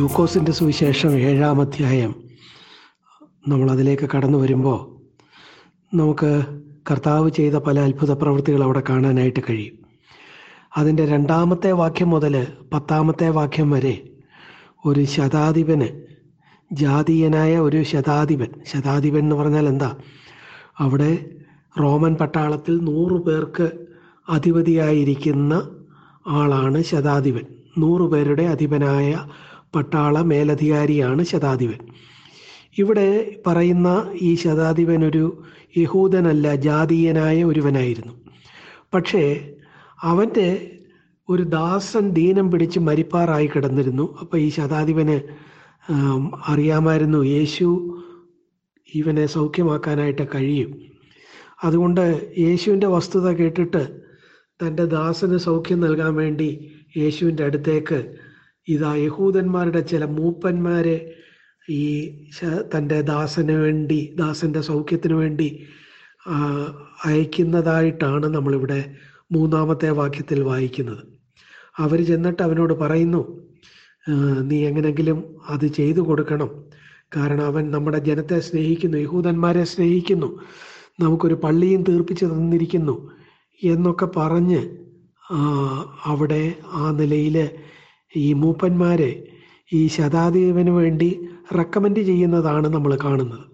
ലൂക്കോസിന്റെ സുവിശേഷം ഏഴാം അധ്യായം. നമ്മളതിലേക്ക് കടന്നു വരുമ്പോൾ നമുക്ക് കർത്താവ് ചെയ്ത പല അത്ഭുത പ്രവൃത്തികൾ അവിടെ കാണാനായിട്ട് കഴിയും. അതിന്റെ രണ്ടാമത്തെ വാക്യം മുതൽ പത്താമത്തെ വാക്യം വരെ ഒരു ശതാധിപന് ജാതീയനായ ഒരു ശതാധിപൻ ശതാധിപൻ എന്ന് പറഞ്ഞാൽ എന്താ? അവിടെ റോമൻ പട്ടാളത്തിൽ നൂറു പേർക്ക് അധിപതിയായിരിക്കുന്ന ആളാണ് ശതാധിപൻ. നൂറു പേരുടെ അധിപനായ പട്ടാള മേലധികാരിയാണ് ശതാധിപൻ. ഇവിടെ പറയുന്ന ഈ ശതാധിപൻ ഒരു യഹൂദനല്ല ജാതീയനായ ഒരുവനായിരുന്നു. പക്ഷേ അവന്റെ ഒരു ദാസൻ ദീനം പിടിച്ച് മരിപ്പാറായി കിടന്നിരുന്നു. അപ്പോൾ ഈ ശതാധിപന് അറിയാമായിരുന്നു യേശു ഇവനെ സൗഖ്യമാക്കാനായിട്ട് കഴിയും. അതുകൊണ്ട് യേശുവിന്റെ വസ്തുത കേട്ടിട്ട് തന്റെ ദാസന് സൗഖ്യം നൽകാൻ വേണ്ടി യേശുവിന്റെ അടുത്തേക്ക് ഇതാ യഹൂദന്മാരുടെ ചില മൂപ്പന്മാരെ ഈ തന്റെ ദാസന് വേണ്ടി ദാസന്റെ സൗഖ്യത്തിന് വേണ്ടി അയക്കുന്നതായിട്ടാണ് നമ്മളിവിടെ മൂന്നാമത്തെ വാക്യത്തിൽ വായിക്കുന്നത്. അവർ ചെന്നിട്ട് അവനോട് പറയുന്നു നീ എങ്ങനെങ്കിലും അത് ചെയ്തു കൊടുക്കണം. കാരണം അവൻ നമ്മുടെ ജനത്തെ സ്നേഹിക്കുന്നു യഹൂദന്മാരെ സ്നേഹിക്കുന്നു. നമുക്കൊരു പള്ളിയും തീർപ്പിച്ച് തന്നിരിക്കുന്നു. എന്നൊക്കെ പറഞ്ഞ് അവിടെ ആ നിലയിൽ ഈ മൂപ്പന്മാരെ ഈ ശതാധിപന് വേണ്ടി റെക്കമെൻഡ് ചെയ്യുന്നതാണ് നമ്മൾ കാണുന്നത്.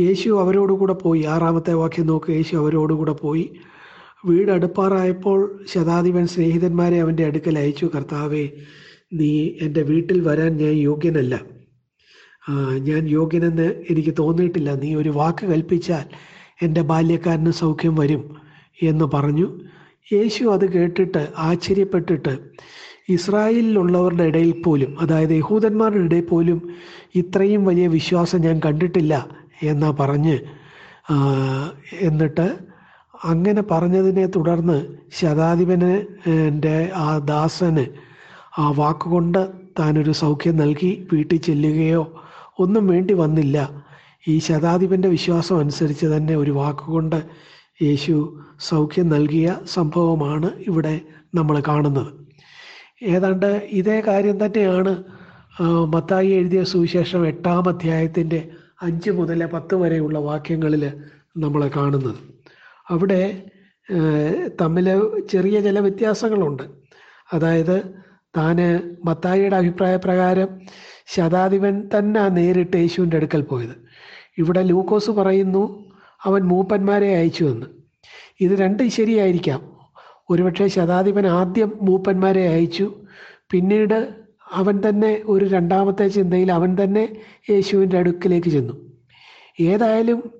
യേശു അവരോടുകൂടെ പോയി ആറാമത്തെ വാക്യം നോക്ക് യേശു അവരോടുകൂടെ പോയി. വീട് അടുപ്പാറായപ്പോൾ ശതാധിപൻ സ്നേഹിതന്മാരെ അവന്റെ അടുക്കൽ അയച്ചു കർത്താവേ നീ എന്റെ വീട്ടിൽ വരാൻ ഞാൻ യോഗ്യനല്ല. ഞാൻ യോഗ്യനെന്ന് എനിക്ക് തോന്നിയിട്ടില്ല. നീ ഒരു വാക്ക് കൽപ്പിച്ചാൽ എന്റെ ബാല്യക്കാരന് സൗഖ്യം വരും എന്ന് പറഞ്ഞു. യേശു അത് കേട്ടിട്ട് ആശ്ചര്യപ്പെട്ടിട്ട് ഇസ്രായേലിലുള്ളവരുടെ ഇടയിൽ പോലും അതായത് യഹൂദന്മാരുടെ ഇടയിൽ പോലും ഇത്രയും വലിയ വിശ്വാസം ഞാൻ കണ്ടിട്ടില്ല എന്നാ പറഞ്ഞ് എന്നിട്ട് അങ്ങനെ പറഞ്ഞതിനെ തുടർന്ന് ശതാധിപന് ആ ദാസന് ആ വാക്കുകൊണ്ട് താനൊരു സൗഖ്യം നൽകി വീട്ടിൽ ചെല്ലുകയോ ഒന്നും വേണ്ടി വന്നില്ല. ഈ ശതാധിപന്റെ വിശ്വാസം അനുസരിച്ച് തന്നെ ഒരു വാക്കുകൊണ്ട് യേശു സൗഖ്യം നൽകിയ സംഭവമാണ് ഇവിടെ നമ്മൾ കാണുന്നത്. ഏതാണ്ട് ഇതേ കാര്യം തന്നെയാണ് മത്തായി എഴുതിയ സുവിശേഷം എട്ടാം അധ്യായത്തിന്റെ അഞ്ച് മുതൽ പത്ത് വരെയുള്ള വാക്യങ്ങളിൽ നമ്മൾ കാണുന്നത്. അവിടെ തമ്മിൽ ചെറിയ ചില വ്യത്യാസങ്ങളുണ്ട്. അതായത് താന് മത്തായിയുടെ അഭിപ്രായ പ്രകാരം ശതാധിപൻ തന്നെ നേരിട്ട് യേശുവിന്റെ അടുക്കൽ പോയത്. ഇവിടെ ലൂക്കോസ് പറയുന്നു അവൻ മൂപ്പന്മാരെ അയച്ചു എന്ന് ഇത് രണ്ടും ശരിയായിരിക്കാം. ഒരുപക്ഷെ ശതാധിപൻ ആദ്യം മൂപ്പന്മാരെ അയച്ചു. പിന്നീട് അവൻ തന്നെ ഒരു രണ്ടാമത്തെ ചിന്തയിൽ അവൻ തന്നെ യേശുവിന്റെ അടുക്കിലേക്ക് ചെന്നു. ഏതായാലും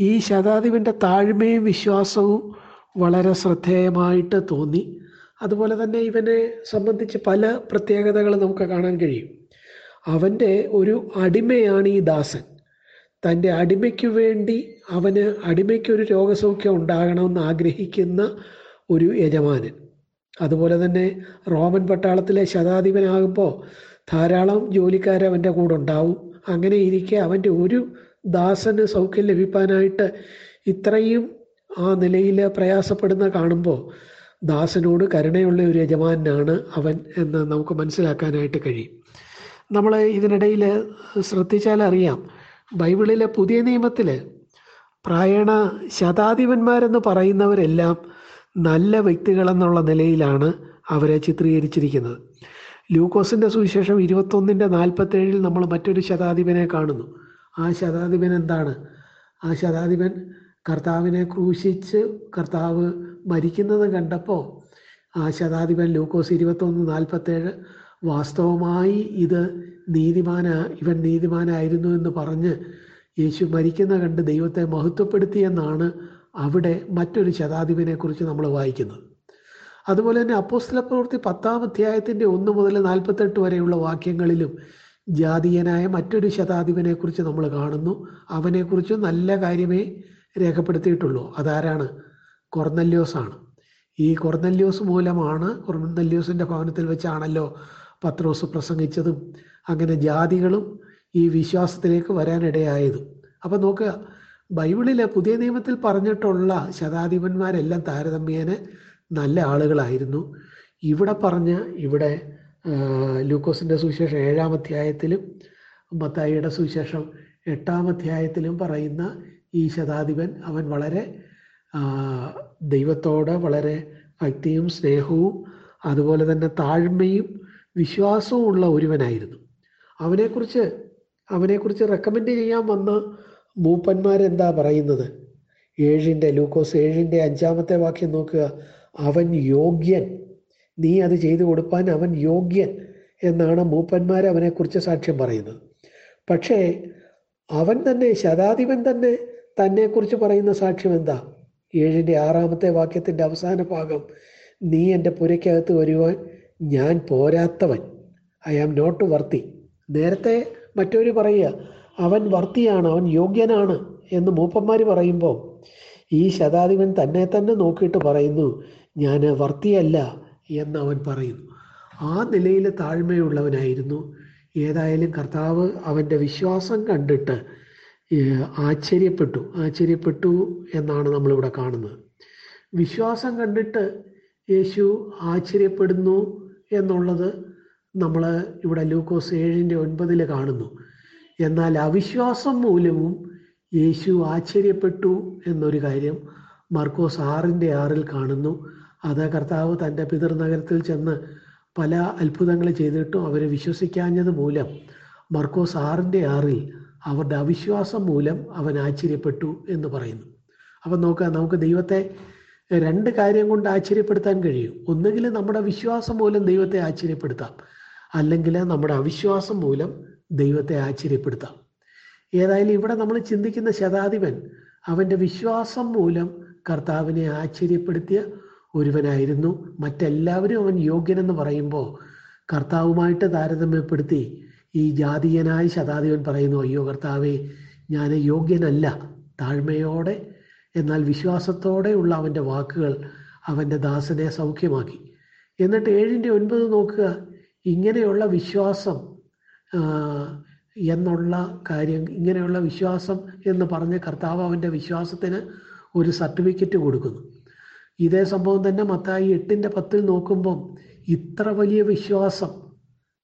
ഈ ശതാധിപന്റെ താഴ്മയും വിശ്വാസവും വളരെ ശ്രദ്ധേയമായിട്ട് തോന്നി. അതുപോലെ തന്നെ ഇവനെ സംബന്ധിച്ച് പല പ്രത്യേകതകൾ നമുക്ക് കാണാൻ കഴിയും. അവന്റെ ഒരു അടിമയാണ് ഈ ദാസൻ. തന്റെ അടിമയ്ക്ക് വേണ്ടി അവന് അടിമയ്ക്കൊരു രോഗസൗഖ്യം ഉണ്ടാകണമെന്ന് ആഗ്രഹിക്കുന്ന ഒരു യജമാനൻ. അതുപോലെ തന്നെ റോമൻ പട്ടാളത്തിലെ ശതാധിപനാകുമ്പോൾ ധാരാളം ജോലിക്കാർ അവന്റെ കൂടെ ഉണ്ടാവും. അങ്ങനെ ഇരിക്കെ അവന്റെ ഒരു ദാസന് സൗഖ്യം ലഭിക്കാനായിട്ട് ഇത്രയും ആ നിലയിൽ പ്രയാസപ്പെടുന്ന കാണുമ്പോൾ ദാസനോട് കരുണയുള്ള ഒരു യജമാനാണ് അവൻ എന്ന് നമുക്ക് മനസ്സിലാക്കാനായിട്ട് കഴിയും. നമ്മൾ ഇതിനിടയിൽ ശ്രദ്ധിച്ചാൽ അറിയാം ബൈബിളിലെ പുതിയ നിയമത്തിൽ പ്രായണ ശതാധിപന്മാരെന്ന് പറയുന്നവരെല്ലാം നല്ല വ്യക്തികളെന്നുള്ള നിലയിലാണ് അവരെ ചിത്രീകരിച്ചിരിക്കുന്നത്. ലൂക്കോസിന്റെ സുവിശേഷം ഇരുപത്തൊന്നിന്റെ നാൽപ്പത്തേഴിൽ നമ്മൾ മറ്റൊരു ശതാധിപനെ കാണുന്നു. ആ ശതാധിപൻ എന്താണ്? ആ ശതാധിപൻ കർത്താവിനെ ക്രൂശിച്ച് കർത്താവ് മരിക്കുന്നത് കണ്ടപ്പോൾ ആ ശതാധിപൻ ലൂക്കോസ് ഇരുപത്തൊന്ന് നാൽപ്പത്തേഴ് വാസ്തവമായി ഇത് നീതിമാന ഇവൻ നീതിമാനായിരുന്നു എന്ന് പറഞ്ഞ് യേശു മരിക്കുന്ന കണ്ട് ദൈവത്തെ മഹത്വപ്പെടുത്തിയെന്നാണ് അവിടെ മറ്റൊരു ശതാധിപനെ കുറിച്ച് നമ്മൾ വായിക്കുന്നത് അതുപോലെ തന്നെ അപ്പോസ്തല പ്രവൃത്തി പത്താം അധ്യായത്തിന്റെ ഒന്ന് മുതൽ നാൽപ്പത്തെട്ട് വരെയുള്ള വാക്യങ്ങളിലും ജാതീയനായ മറ്റൊരു ശതാധിപനെ കുറിച്ച് നമ്മൾ കാണുന്നു. അവനെക്കുറിച്ച് നല്ല കാര്യമേ രേഖപ്പെടുത്തിയിട്ടുള്ളൂ. അതാരാണ്? കൊർന്നല്യോസ് ആണ് ഈ കൊർന്നല്യോസ് മൂലമാണ് കൊർന്നല്യോസിന്റെ ഭവനത്തിൽ വെച്ചാണല്ലോ പത്രോസ് പ്രസംഗിച്ചതും അങ്ങനെ ജാതികളും ഈ വിശ്വാസത്തിലേക്ക് വരാനിടയായതും. അപ്പം നോക്കുക ബൈബിളിലെ പുതിയ നിയമത്തിൽ പറഞ്ഞിട്ടുള്ള ശതാധിപന്മാരെല്ലാം താരതമ്യേന നല്ല ആളുകളായിരുന്നു. ഇവിടെ പറഞ്ഞ ഇവിടെ ലൂക്കോസിന്റെ സുവിശേഷം ഏഴാം അധ്യായത്തിലും മത്തായിയുടെ സുവിശേഷം എട്ടാം അധ്യായത്തിലും പറയുന്ന ഈ ശതാധിപൻ അവൻ വളരെ ദൈവത്തോട് വളരെ ഭക്തിയും സ്നേഹവും അതുപോലെ തന്നെ താഴ്മയും വിശ്വാസവും ഉള്ള ഒരുവനായിരുന്നു. അവനെക്കുറിച്ച് അവനെക്കുറിച്ച് റെക്കമെൻഡ് ചെയ്യാൻ വന്ന മൂപ്പന്മാരെന്താ പറയുന്നത്? ഏഴിന്റെ ലൂക്കോസ് ഏഴിന്റെ അഞ്ചാമത്തെ വാക്യം നോക്കുക. അവൻ യോഗ്യൻ. നീ അത് ചെയ്തു കൊടുപ്പാൻ അവൻ യോഗ്യൻ എന്നാണ് മൂപ്പന്മാർ അവനെക്കുറിച്ച് സാക്ഷ്യം പറയുന്നത്. പക്ഷേ അവൻ തന്നെ ശതാധിപൻ തന്നെ തന്നെക്കുറിച്ച് പറയുന്ന സാക്ഷ്യം എന്താ? ഏഴിന്റെ ആറാമത്തെ വാക്യത്തിന്റെ അവസാന ഭാഗം നീ എന്റെ പുരയ്ക്കകത്ത് വരുവാൻ ഞാൻ പോരാത്തവൻ. ഐ ആം നോട്ട് വർത്തി. നേരത്തെ മറ്റൊരു പറയുക അവൻ വർത്തിയാണ് അവൻ യോഗ്യനാണ് എന്ന് മൂപ്പന്മാർ പറയുമ്പോൾ ഈ ശതാധിപൻ തന്നെ തന്നെ നോക്കിയിട്ട് പറയുന്നു ഞാൻ വർത്തിയല്ല എന്ന് അവൻ പറയുന്നു. ആ നിലയിൽ താഴ്മയുള്ളവനായിരുന്നു. ഏതായാലും കർത്താവ് അവന്റെ വിശ്വാസം കണ്ടിട്ട് ആശ്ചര്യപ്പെട്ടു. ആശ്ചര്യപ്പെട്ടു എന്നാണ് നമ്മളിവിടെ കാണുന്നത്. വിശ്വാസം കണ്ടിട്ട് യേശു ആശ്ചര്യപ്പെടുന്നു എന്നുള്ളത് നമ്മൾ ഇവിടെ ലൂക്കോസ് ഏഴിന്റെ ഒൻപതിൽ കാണുന്നു. എന്നാൽ അവിശ്വാസം മൂലവും യേശു ആശ്ചര്യപ്പെട്ടു എന്നൊരു കാര്യം മർക്കോസ് ആറിന്റെ ആറിൽ കാണുന്നു. അത് കർത്താവ് തന്റെ പിതൃനഗരത്തിൽ ചെന്ന് പല അത്ഭുതങ്ങൾ ചെയ്തിട്ടും അവരെ വിശ്വസിക്കാഞ്ഞത് മൂലം മർക്കോസ് ആറിന്റെ ആറിൽ അവരുടെ അവിശ്വാസം മൂലം അവൻ ആശ്ചര്യപ്പെട്ടു എന്ന് പറയുന്നു. അപ്പം നോക്കുക നമുക്ക് ദൈവത്തെ രണ്ട് കാര്യം കൊണ്ട് ആശ്ചര്യപ്പെടുത്താൻ കഴിയും. ഒന്നുകിൽ നമ്മുടെ വിശ്വാസം മൂലം ദൈവത്തെ ആശ്ചര്യപ്പെടുത്താം. അല്ലെങ്കിൽ നമ്മുടെ അവിശ്വാസം മൂലം ദൈവത്തെ ആശ്ചര്യപ്പെടുത്താം. ഏതായാലും ഇവിടെ നമ്മൾ ചിന്തിക്കുന്ന ശതാധിപൻ അവന്റെ വിശ്വാസം മൂലം കർത്താവിനെ ആശ്ചര്യപ്പെടുത്തിയ ഒരുവനായിരുന്നു. മറ്റെല്ലാവരും അവൻ യോഗ്യനെന്ന് പറയുമ്പോൾ കർത്താവുമായിട്ട് താരതമ്യപ്പെടുത്തി ഈ ജാതീയനായ ശതാധിപൻ പറയുന്നു അയ്യോ കർത്താവേ ഞാൻ യോഗ്യനല്ല. താഴ്മയോടെ എന്നാൽ വിശ്വാസത്തോടെ ഉള്ള അവന്റെ വാക്കുകൾ അവന്റെ ദാസനെ സൗഖ്യമാക്കി. എന്നിട്ട് ഏഴിന്റെ ഒൻപത് നോക്കുക ഇങ്ങനെയുള്ള വിശ്വാസം എന്നുള്ള കാര്യം ഇങ്ങനെയുള്ള വിശ്വാസം എന്ന് പറഞ്ഞ് കർത്താവ് അവന്റെ വിശ്വാസത്തിന് ഒരു സർട്ടിഫിക്കറ്റ് കൊടുക്കുന്നു. ഇതേ സംഭവം തന്നെ മത്തായി എട്ടിന്റെ പത്തിൽ നോക്കുമ്പം ഇത്ര വലിയ വിശ്വാസം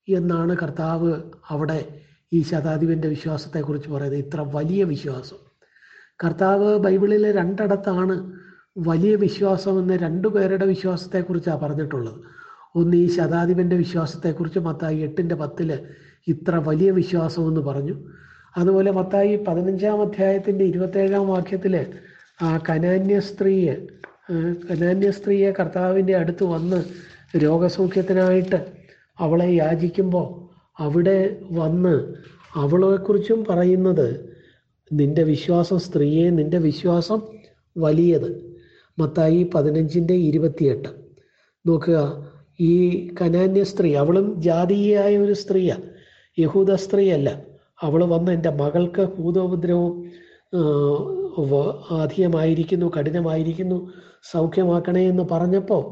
എന്നാണ് കർത്താവ് അവിടെ ഈ ശതാധിപന്റെ വിശ്വാസത്തെക്കുറിച്ച് പറയുന്നത്. ഇത്ര വലിയ വിശ്വാസം. കർത്താവ് ബൈബിളിലെ രണ്ടിടത്താണ് വലിയ വിശ്വാസം എന്ന രണ്ടു പേരുടെ വിശ്വാസത്തെക്കുറിച്ചാണ് പറഞ്ഞിട്ടുള്ളത്. ഒന്ന് ഈ ശതാധിപന്റെ വിശ്വാസത്തെക്കുറിച്ച് മത്തായി എട്ടിന്റെ പത്തിൽ ഇത്ര വലിയ വിശ്വാസം എന്ന് പറഞ്ഞു. അതുപോലെ മത്തായി പതിനഞ്ചാം അധ്യായത്തിന്റെ ഇരുപത്തേഴാം വാക്യത്തിൽ ആ കനാന്യ സ്ത്രീയെ കനാന്യ സ്ത്രീയെ കർത്താവിന്റെ അടുത്ത് വന്ന് രോഗസൗഖ്യത്തിനായിട്ട് അവളെ യാചിക്കുമ്പോൾ അവിടെ വന്ന് അവളെക്കുറിച്ചും പറയുന്നത് നിന്റെ വിശ്വാസം സ്ത്രീയെ നിന്റെ വിശ്വാസം വലിയത്. മത്തായി പതിനഞ്ചിന്റെ ഇരുപത്തിയെട്ട്. നോക്കുക ഈ കനാന്യ സ്ത്രീ അവളും ജാതീയായ ഒരു സ്ത്രീയാണ് യഹൂദ സ്ത്രീയല്ല അവൾ വന്ന് എന്റെ മകൾക്ക് ഭൂതോപദ്രവം അധികമായിരിക്കുന്നു കഠിനമായിരിക്കുന്നു സൗഖ്യമാക്കണേ എന്ന് പറഞ്ഞപ്പോൾ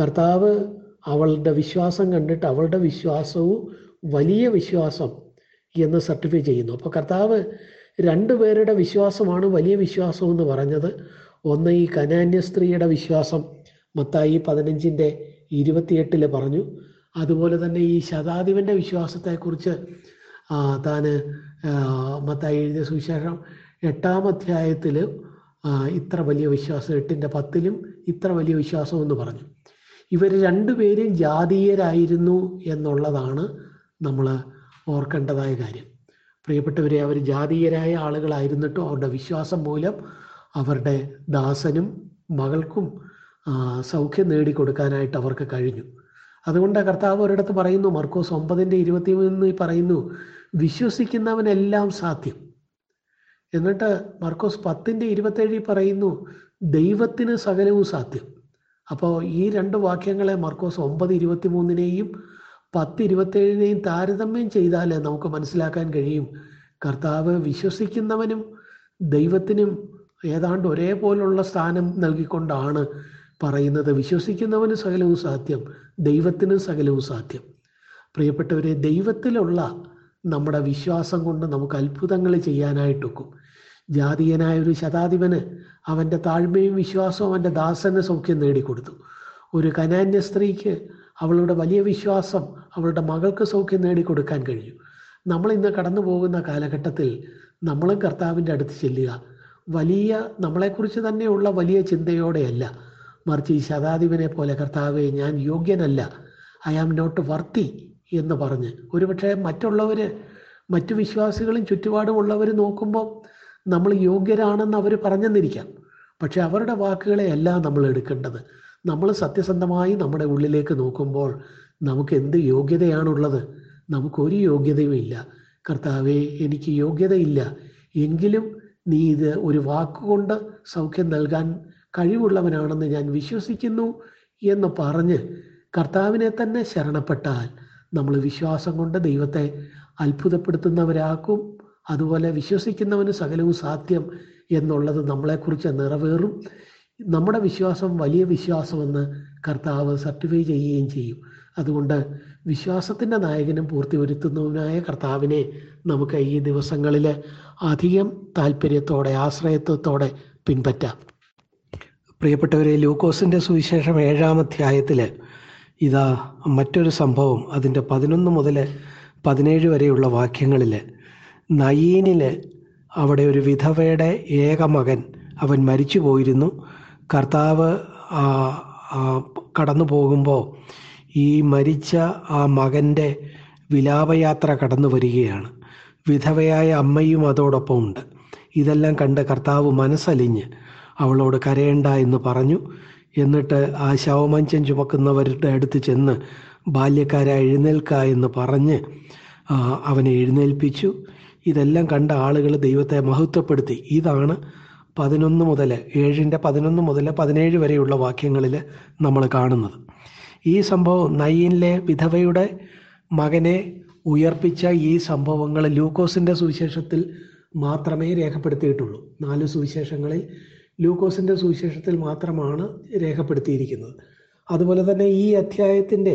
കർത്താവ് അവളുടെ വിശ്വാസം കണ്ടിട്ട് അവളുടെ വിശ്വാസവും വലിയ വിശ്വാസം എന്ന് സർട്ടിഫൈ ചെയ്യുന്നു. അപ്പോൾ കർത്താവ് രണ്ടു പേരുടെ വിശ്വാസമാണ് വലിയ വിശ്വാസം എന്ന് പറഞ്ഞത്. ഒന്ന് ഈ കനാന്യ സ്ത്രീയുടെ വിശ്വാസം മത്തായി പതിനഞ്ചിന്റെ ഇരുപത്തിയെട്ടിൽ പറഞ്ഞു. അതുപോലെ തന്നെ ഈ ശതാധിപന്റെ വിശ്വാസത്തെക്കുറിച്ച് താൻ മത്തായി എഴുതിയ സുവിശേഷം എട്ടാം അധ്യായത്തിൽ ഇത്ര വലിയ വിശ്വാസം എട്ടിന്റെ പത്തിലും ഇത്ര വലിയ വിശ്വാസം എന്ന് പറഞ്ഞു. ഇവർ രണ്ടുപേരും ജാതീയരായിരുന്നു എന്നുള്ളതാണ് നമ്മൾ ഓർക്കേണ്ടതായ കാര്യം. പ്രിയപ്പെട്ടവരെ അവർ ജാതീയരായ ആളുകളായിരുന്നിട്ടും അവരുടെ വിശ്വാസം മൂലം അവരുടെ ദാസനും മകൾക്കും സൗഖ്യം നേടിക്കൊടുക്കാനായിട്ട് അവർക്ക് കഴിഞ്ഞു. അതുകൊണ്ട് കർത്താവ് ഒരിടത്ത് പറയുന്നു മർക്കോസ് ഒമ്പതിന്റെ ഇരുപത്തി മൂന്ന് പറയുന്നു വിശ്വസിക്കുന്നവനെല്ലാം സാധ്യം. എന്നിട്ട് മർക്കോസ് പത്തിന്റെ ഇരുപത്തേഴിൽ പറയുന്നു ദൈവത്തിന് സകലവും സാധ്യം. അപ്പോൾ ഈ രണ്ട് വാക്യങ്ങളെ മർക്കോസ് ഒമ്പത് ഇരുപത്തി മൂന്നിനെയും പത്ത് ഇരുപത്തേഴിനെയും താരതമ്യം ചെയ്താൽ നമുക്ക് മനസ്സിലാക്കാൻ കഴിയും. കർത്താവ് വിശ്വസിക്കുന്നവനും ദൈവത്തിനും ഏതാണ്ട് ഒരേപോലുള്ള സ്ഥാനം നൽകിക്കൊണ്ടാണ് പറയുന്നത് വിശ്വസിക്കുന്നവന് സകലവും സാധ്യം ദൈവത്തിന് സകലവും സാധ്യം. പ്രിയപ്പെട്ടവരെ ദൈവത്തിലുള്ള നമ്മുടെ വിശ്വാസം കൊണ്ട് നമുക്ക് അത്ഭുതങ്ങൾ ചെയ്യാനായിട്ടൊക്കും. ജാതീയനായ ഒരു ശതാധിപന് അവന്റെ താഴ്മയും വിശ്വാസവും അവന്റെ ദാസന് സൗഖ്യം നേടിക്കൊടുത്തു. ഒരു കനാന്യ സ്ത്രീക്ക് അവളുടെ വലിയ വിശ്വാസം അവളുടെ മകൾക്ക് സൗഖ്യം നേടിക്കൊടുക്കാൻ കഴിഞ്ഞു. നമ്മൾ ഇന്ന് കടന്നു പോകുന്ന കാലഘട്ടത്തിൽ നമ്മളും കർത്താവിന്റെ അടുത്ത് ചെല്ലുക. വലിയ നമ്മളെക്കുറിച്ച് തന്നെയുള്ള വലിയ ചിന്തയോടെയല്ല മറിച്ച് ഈ ശതാധിപനെ പോലെ കർത്താവെ ഞാൻ യോഗ്യനല്ല. ഐ ആം നോട്ട് വർത്തി എന്ന് പറഞ്ഞ്. ഒരുപക്ഷെ മറ്റുള്ളവർ മറ്റു വിശ്വാസികളും ചുറ്റുപാടുമുള്ളവർ നോക്കുമ്പോൾ നമ്മൾ യോഗ്യരാണെന്ന് അവർ പറഞ്ഞെന്നിരിക്കാം. പക്ഷെ അവരുടെ വാക്കുകളെയല്ല നമ്മൾ എടുക്കേണ്ടത്. നമ്മൾ സത്യസന്ധമായി നമ്മുടെ ഉള്ളിലേക്ക് നോക്കുമ്പോൾ നമുക്ക് എന്ത് യോഗ്യതയാണുള്ളത്? നമുക്കൊരു യോഗ്യതയും ഇല്ല. കർത്താവെ എനിക്ക് യോഗ്യതയില്ല. എങ്കിലും നീ ഇത് ഒരു വാക്കുകൊണ്ട് സൗഖ്യം നൽകാൻ കഴിവുള്ളവനാണെന്ന് ഞാൻ വിശ്വസിക്കുന്നു എന്ന് പറഞ്ഞ് കർത്താവിനെ തന്നെ ശരണപ്പെട്ടാൽ നമ്മൾ വിശ്വാസം കൊണ്ട് ദൈവത്തെ അത്ഭുതപ്പെടുത്തുന്നവരാക്കും. അതുപോലെ വിശ്വസിക്കുന്നവന് സകലവും സാധ്യം എന്നുള്ളത് നമ്മളെക്കുറിച്ച് നിറവേറും. നമ്മുടെ വിശ്വാസം വലിയ വിശ്വാസമെന്ന് കർത്താവ് സർട്ടിഫൈ ചെയ്യുകയും ചെയ്യും. അതുകൊണ്ട് വിശ്വാസത്തിന്റെ നായകനും പൂർത്തി വരുത്തുന്നവനായ കർത്താവിനെ നമുക്ക് ഈ ദിവസങ്ങളിൽ അധികം താല്പര്യത്തോടെ ആശ്രയത്വത്തോടെ പിൻപറ്റാം. പ്രിയപ്പെട്ടവരെ ലൂക്കോസിന്റെ സുവിശേഷം ഏഴാം അധ്യായത്തിൽ ഇതാ മറ്റൊരു സംഭവം അതിന്റെ പതിനൊന്ന് മുതൽ പതിനേഴ് വരെയുള്ള വാക്യങ്ങളിൽ നയീനിൽ അവിടെ ഒരു വിധവയുടെ ഏക മകൻ അവൻ മരിച്ചു പോയിരുന്നു കർത്താവ് കടന്നു പോകുമ്പോൾ ഈ മരിച്ച ആ മകന്റെ വിലാപയാത്ര കടന്നു വരികയാണ്. വിധവയായ അമ്മയും അതോടൊപ്പം ഉണ്ട് ഇതെല്ലാം കണ്ട് കർത്താവ് മനസ്സലിഞ്ഞ് അവളോട് കരയണ്ട എന്ന് പറഞ്ഞു. എന്നിട്ട് ആ ശവമഞ്ചം ചുമക്കുന്നവരുടെ അടുത്ത് ചെന്ന് ബാല്യക്കാരെ എഴുന്നേൽക്ക എന്ന് പറഞ്ഞ് അവനെ എഴുന്നേൽപ്പിച്ചു. ഇതെല്ലാം കണ്ട ആളുകൾ ദൈവത്തെ മഹത്വപ്പെടുത്തി. ഇതാണ് പതിനൊന്ന് മുതൽ ഏഴിന്റെ പതിനൊന്ന് മുതൽ പതിനേഴ് വരെയുള്ള വാക്യങ്ങളിൽ നമ്മൾ കാണുന്നത്. ഈ സംഭവം നയ്യനിലെ വിധവയുടെ മകനെ ഉയർപ്പിച്ച ഈ സംഭവങ്ങൾ ലൂക്കോസിന്റെ സുവിശേഷത്തിൽ മാത്രമേ രേഖപ്പെടുത്തിയിട്ടുള്ളൂ. നാല് സുവിശേഷങ്ങളിൽ ലൂക്കോസിന്റെ സുവിശേഷത്തിൽ മാത്രമാണ് രേഖപ്പെടുത്തിയിരിക്കുന്നത്. അതുപോലെ തന്നെ ഈ അധ്യായത്തിന്റെ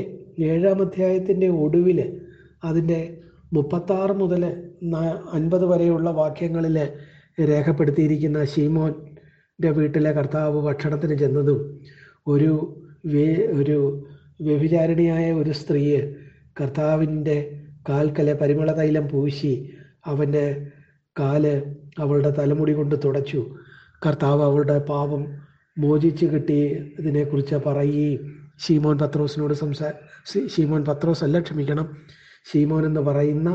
ഏഴാം അധ്യായത്തിന്റെ ഒടുവിൽ അതിന്റെ മുപ്പത്താറ് മുതൽ അൻപത് വരെയുള്ള വാക്യങ്ങളിൽ രേഖപ്പെടുത്തിയിരിക്കുന്ന ഷീമോന്റെ വീട്ടിലെ കർത്താവ് ഭക്ഷണത്തിന് ചെന്നതും ഒരു ഒരു വ്യഭിചാരിണിയായ ഒരു സ്ത്രീയെ കർത്താവിന്റെ കാൽക്കലെ പരിമള തൈലം പൂശി അവന്റെ കാൽ അവളുടെ തലമുടി കൊണ്ട് തുടച്ചു. കർത്താവ് അവളുടെ പാപം മോചിച്ച് കിട്ടി ഇതിനെക്കുറിച്ച് പറയുകയും ഷീമോൻ പത്രോസിനോട് സംസാ ഷീമോൻ പത്രോസ് അല്ല ക്ഷമിക്കണം. ഷീമോൻ എന്ന് പറയുന്ന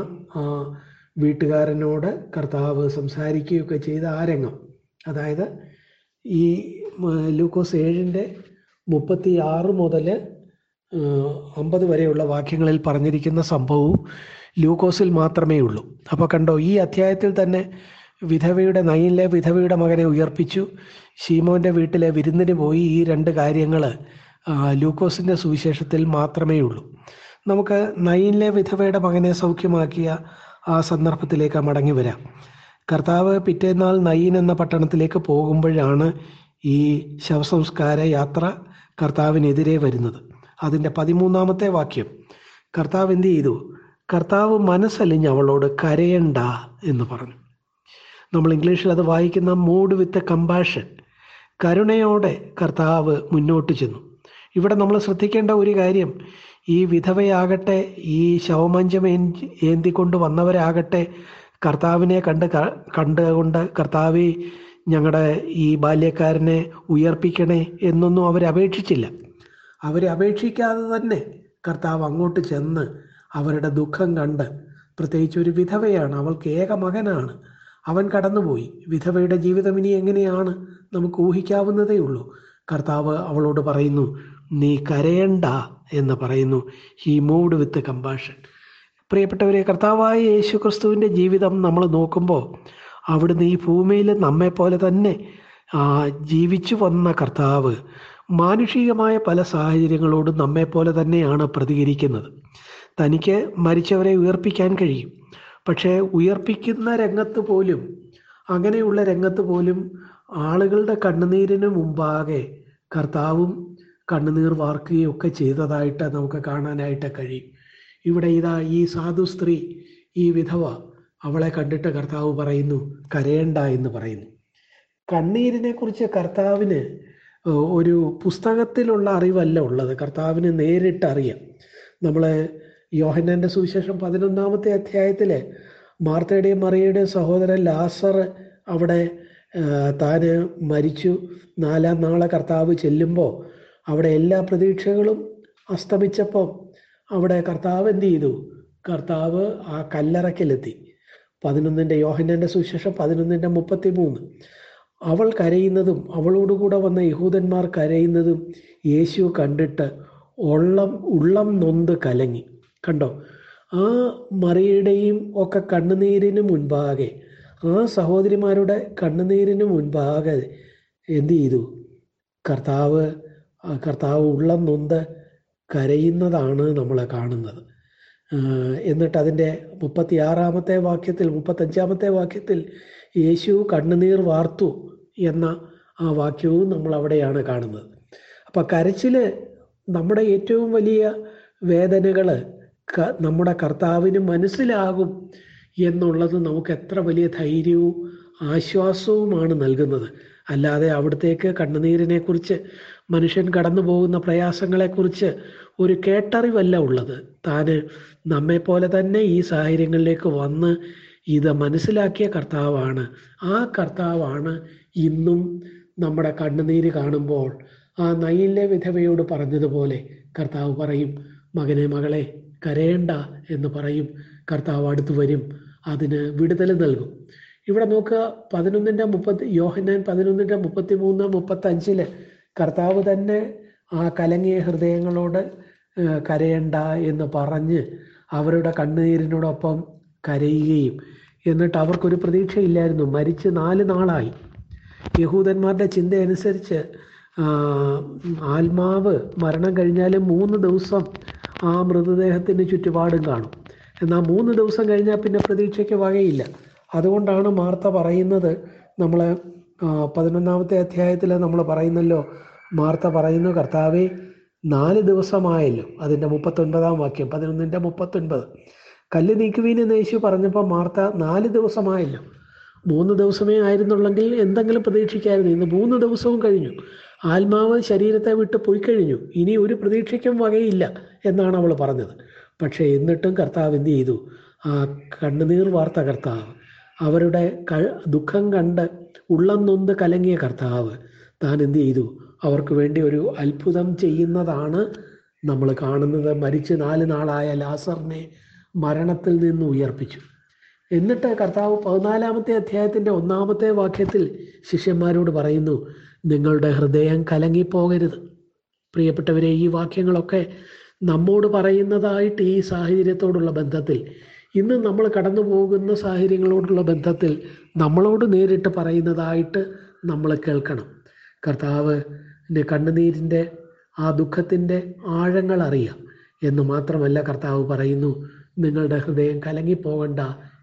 വീട്ടുകാരനോട് കർത്താവ് സംസാരിക്കുകയൊക്കെ ചെയ്ത ആ രംഗം. അതായത് ഈ ലൂക്കോസ് ഏഴിന്റെ മുപ്പത്തി ആറ് മുതൽ അമ്പത് വരെയുള്ള വാക്യങ്ങളിൽ പറഞ്ഞിരിക്കുന്ന സംഭവവും ലൂക്കോസിൽ മാത്രമേ ഉള്ളൂ അപ്പോൾ കണ്ടോ ഈ അധ്യായത്തിൽ തന്നെ വിധവയുടെ നയിലെ വിധവയുടെ മകനെ ഉയർപ്പിച്ചു. ഷീമോന്റെ വീട്ടിലെ വിരുന്നിന് പോയി ഈ രണ്ട് കാര്യങ്ങൾ ലൂക്കോസിന്റെ സുവിശേഷത്തിൽ മാത്രമേ ഉള്ളൂ നമുക്ക് നയിലെ വിധവയുടെ മകനെ സൗഖ്യമാക്കിയ ആ സന്ദർഭത്തിലേക്ക് മടങ്ങി വരാം. കർത്താവ് പിറ്റേന്നാൾ നയിൻ എന്ന പട്ടണത്തിലേക്ക് പോകുമ്പോഴാണ് ഈ ശവസംസ്കാര യാത്ര കർത്താവിനെതിരെ വരുന്നത്. അതിന്റെ പതിമൂന്നാമത്തെ വാക്യം. കർത്താവ് എന്ത് ചെയ്തു? കർത്താവ് മനസ്സലിഞ്ഞ് അവളോട് കരയണ്ട എന്ന് പറഞ്ഞു. നമ്മൾ ഇംഗ്ലീഷിൽ അത് വായിക്കുന്ന മൂഡ് വിത്ത് കമ്പാഷൻ. കരുണയോടെ കർത്താവ് മുന്നോട്ട് ചെന്നു. ഇവിടെ നമ്മൾ ശ്രദ്ധിക്കേണ്ട ഒരു കാര്യം ഈ വിധവയാകട്ടെ ഈ ശവമഞ്ചം ഏന്തിക്കൊണ്ട് വന്നവരാകട്ടെ കർത്താവിനെ കണ്ട് കണ്ടുകൊണ്ട് കർത്താവ് ഞങ്ങളുടെ ഈ ബാല്യക്കാരനെ ഉയർപ്പിക്കണേ എന്നൊന്നും അവരപേക്ഷിച്ചില്ല അവരപേക്ഷിക്കാതെ തന്നെ കർത്താവ് അങ്ങോട്ട് ചെന്ന് അവരുടെ ദുഃഖം കണ്ട് പ്രത്യേകിച്ച് ഒരു വിധവയാണ് അവൾക്ക് ഏക മകനാണ്. അവൻ കടന്നുപോയി. വിധവയുടെ ജീവിതം ഇനി എങ്ങനെയാണ്? നമുക്ക് ഊഹിക്കാവുന്നതേ ഉള്ളൂ. കർത്താവ് അവളോട് പറയുന്നു നീ കരയണ്ട എന്ന് പറയുന്നു. ഹി മൂവ്ഡ് വിത്ത് കമ്പാഷൻ പ്രിയപ്പെട്ടവരെ കർത്താവായ യേശു ക്രിസ്തുവിന്റെ ജീവിതം നമ്മൾ നോക്കുമ്പോൾ അവിടുന്ന് ഈ ഭൂമിയിൽ നമ്മെപ്പോലെ തന്നെ ജീവിച്ചു വന്ന കർത്താവ് മാനുഷികമായ പല സാഹചര്യങ്ങളോടും നമ്മെപ്പോലെ തന്നെയാണ് പ്രതികരിക്കുന്നത്. തനിക്ക് മരിച്ചവരെ ഉയർപ്പിക്കാൻ കഴിയും. പക്ഷേ ഉയർപ്പിക്കുന്ന രംഗത്ത് പോലും അങ്ങനെയുള്ള രംഗത്ത് പോലും ആളുകളുടെ കണ്ണുനീരിന് മുമ്പാകെ കർത്താവും കണ്ണുനീർ വാർക്കുകയും ഒക്കെ ചെയ്തതായിട്ട് നമുക്ക് കാണാനായിട്ട് കഴിയും. ഇവിടെ ഇതാ ഈ സാധു സ്ത്രീ ഈ വിധവ അവളെ കണ്ടിട്ട് കർത്താവ് പറയുന്നു കരയണ്ട എന്ന് പറയുന്നു. കണ്ണീരിനെ കുറിച്ച് കർത്താവിന് ഒരു പുസ്തകത്തിലുള്ള അറിവല്ല ഉള്ളത്. കർത്താവിന് നേരിട്ട് അറിയാം നമ്മൾ യോഹന്നാന്റെ സുവിശേഷം പതിനൊന്നാമത്തെ അധ്യായത്തിൽ മാർത്തയുടെയും മറിയയുടെയും സഹോദരൻ ലാസർ അവിടെ താന് മരിച്ചു. നാലാം നാളെ കർത്താവ് ചെല്ലുമ്പോൾ അവിടെ എല്ലാ പ്രതീക്ഷകളും അസ്തമിച്ചപ്പോൾ അവിടെ കർത്താവ് എന്ത് ചെയ്തു? കർത്താവ് ആ കല്ലറക്കിലെത്തി പതിനൊന്നിന്റെ യോഹനന്റെ സുവിശേഷം പതിനൊന്നിന്റെ മുപ്പത്തി മൂന്ന് അവൾ കരയുന്നതും അവളോടുകൂടെ വന്ന യഹൂദന്മാർ കരയുന്നതും യേശു കണ്ടിട്ട് ഉള്ളം ഉള്ളം നൊന്ത് കലങ്ങി. കണ്ടോ? ആ മറിയുടെയും ഒക്കെ കണ്ണുനീരിന് മുൻപാകെ ആ സഹോദരിമാരുടെ കണ്ണുനീരിന് മുൻപാകെ എന്ത് ചെയ്തു? കർത്താവ് കർത്താവ് ഉള്ളം നൊന്ത് കരയുന്നതാണ് നമ്മൾ കാണുന്നത്. എന്നിട്ട് അതിന്റെ മുപ്പത്തി ആറാമത്തെ വാക്യത്തിൽ മുപ്പത്തഞ്ചാമത്തെ വാക്യത്തിൽ യേശു കണ്ണുനീർ വാർത്തു എന്ന ആ വാക്യവും നമ്മൾ അവിടെയാണ് കാണുന്നത്. അപ്പം കരച്ചിൽ നമ്മുടെ ഏറ്റവും വലിയ വേദനകൾ നമ്മുടെ കർത്താവിന് മനസ്സിലാകും എന്നുള്ളത് നമുക്ക് എത്ര വലിയ ധൈര്യവും ആശ്വാസവുമാണ് നൽകുന്നത്. അല്ലാതെ അവിടത്തേക്ക് കണ്ണുനീരിനെ കുറിച്ച് മനുഷ്യൻ കടന്നു പോകുന്ന പ്രയാസങ്ങളെക്കുറിച്ച് ഒരു കേട്ടറിവല്ല ഉള്ളത്. താന് നമ്മെപ്പോലെ തന്നെ ഈ സാഹചര്യങ്ങളിലേക്ക് വന്ന് ഇത് മനസ്സിലാക്കിയ കർത്താവാണ്. ആ കർത്താവാണ് ഇന്നും നമ്മുടെ കണ്ണുനീര് കാണുമ്പോൾ ആ നയിലെ വിധവയോട് പറഞ്ഞതുപോലെ കർത്താവ് പറയും മകനെ മകളെ കരയണ്ട എന്ന് പറയും. കർത്താവ് അടുത്ത് വരും അതിന് വിടുതൽ നൽകും. ഇവിടെ നോക്കുക പതിനൊന്നിന്റെ മുപ്പത്തി യോഹന്നാൻ പതിനൊന്നിന്റെ മുപ്പത്തി മൂന്ന് മുപ്പത്തഞ്ചിൽ കർത്താവ് തന്നെ ആ കലങ്ങിയ ഹൃദയങ്ങളോട് കരയണ്ട എന്ന് പറഞ്ഞ് അവരുടെ കണ്ണുനീരിനോടൊപ്പം കരയുകയും. എന്നിട്ട് അവർക്കൊരു പ്രതീക്ഷയില്ലായിരുന്നു. മരിച്ച് നാല് നാളായി. യഹൂദന്മാരുടെ ചിന്തയനുസരിച്ച് ആത്മാവ് മരണം കഴിഞ്ഞാൽ മൂന്ന് ദിവസം ആ മൃതദേഹത്തിന് ചുറ്റുപാടും കാണും. എന്നാൽ മൂന്ന് ദിവസം കഴിഞ്ഞാൽ പിന്നെ പ്രതീക്ഷയ്ക്ക് വകയില്ല. അതുകൊണ്ടാണ് മാർത്ത പറയുന്നത് നമ്മൾ പതിനൊന്നാമത്തെ അധ്യായത്തിൽ നമ്മൾ പറയുന്നല്ലോ മാർത്ത പറയുന്നു കർത്താവെ നാല് ദിവസമായല്ലോ അതിന്റെ മുപ്പത്തൊൻപതാം വാക്യം പതിനൊന്നിന്റെ മുപ്പത്തൊൻപത്. കല്ല് നീക്കുവീനെന്ന് യേശു പറഞ്ഞപ്പോൾ മാർത്ത നാല് ദിവസമായല്ലോ. മൂന്ന് ദിവസമേ ആയിരുന്നുള്ളെങ്കിൽ എന്തെങ്കിലും പ്രതീക്ഷിക്കായിരുന്നു. ഇന്ന് മൂന്ന് ദിവസവും കഴിഞ്ഞു. ആത്മാവ് ശരീരത്തെ വിട്ട് പോയി കഴിഞ്ഞു. ഇനി ഒരു പ്രതീക്ഷയ്ക്കും വകയില്ല എന്നാണ് അവൾ പറഞ്ഞത്. പക്ഷേ എന്നിട്ടും കർത്താവ് എന്ത് ചെയ്തു? ആ കണ്ണുനീർ വാർത്ത കർത്താവ് അവരുടെ ദുഃഖം കണ്ട് ഉള്ളം നൊന്ത് കലങ്ങിയ കർത്താവ് താൻ എന്ത് ചെയ്തു? അവർക്ക് വേണ്ടി ഒരു അത്ഭുതം ചെയ്യുന്നതാണ് നമ്മൾ കാണുന്നത്. മരിച്ച് നാല് നാളായ ലാസറിനെ മരണത്തിൽ നിന്ന് ഉയർപ്പിച്ചു. എന്നിട്ട് കർത്താവ് പതിനാലാമത്തെ അധ്യായത്തിന്റെ ഒന്നാമത്തെ വാക്യത്തിൽ ശിഷ്യന്മാരോട് പറയുന്നു നിങ്ങളുടെ ഹൃദയം കലങ്ങിപ്പോകരുത്. പ്രിയപ്പെട്ടവരെ ഈ വാക്യങ്ങളൊക്കെ നമ്മോട് പറയുന്നതായിട്ട് ഈ സാഹചര്യത്തോടുള്ള ബന്ധത്തിൽ ഇന്ന് നമ്മൾ കടന്നു പോകുന്ന സാഹചര്യങ്ങളോടുള്ള ബന്ധത്തിൽ നമ്മളോട് നേരിട്ട് പറയുന്നതായിട്ട് നമ്മൾ കേൾക്കണം. കർത്താവ് കണ്ണുനീരിന്റെ ആ ദുഃഖത്തിന്റെ ആഴങ്ങൾ അറിയാം എന്ന് മാത്രമല്ല കർത്താവ് പറയുന്നു നിങ്ങളുടെ ഹൃദയം കലങ്ങിപ്പോകണ്ട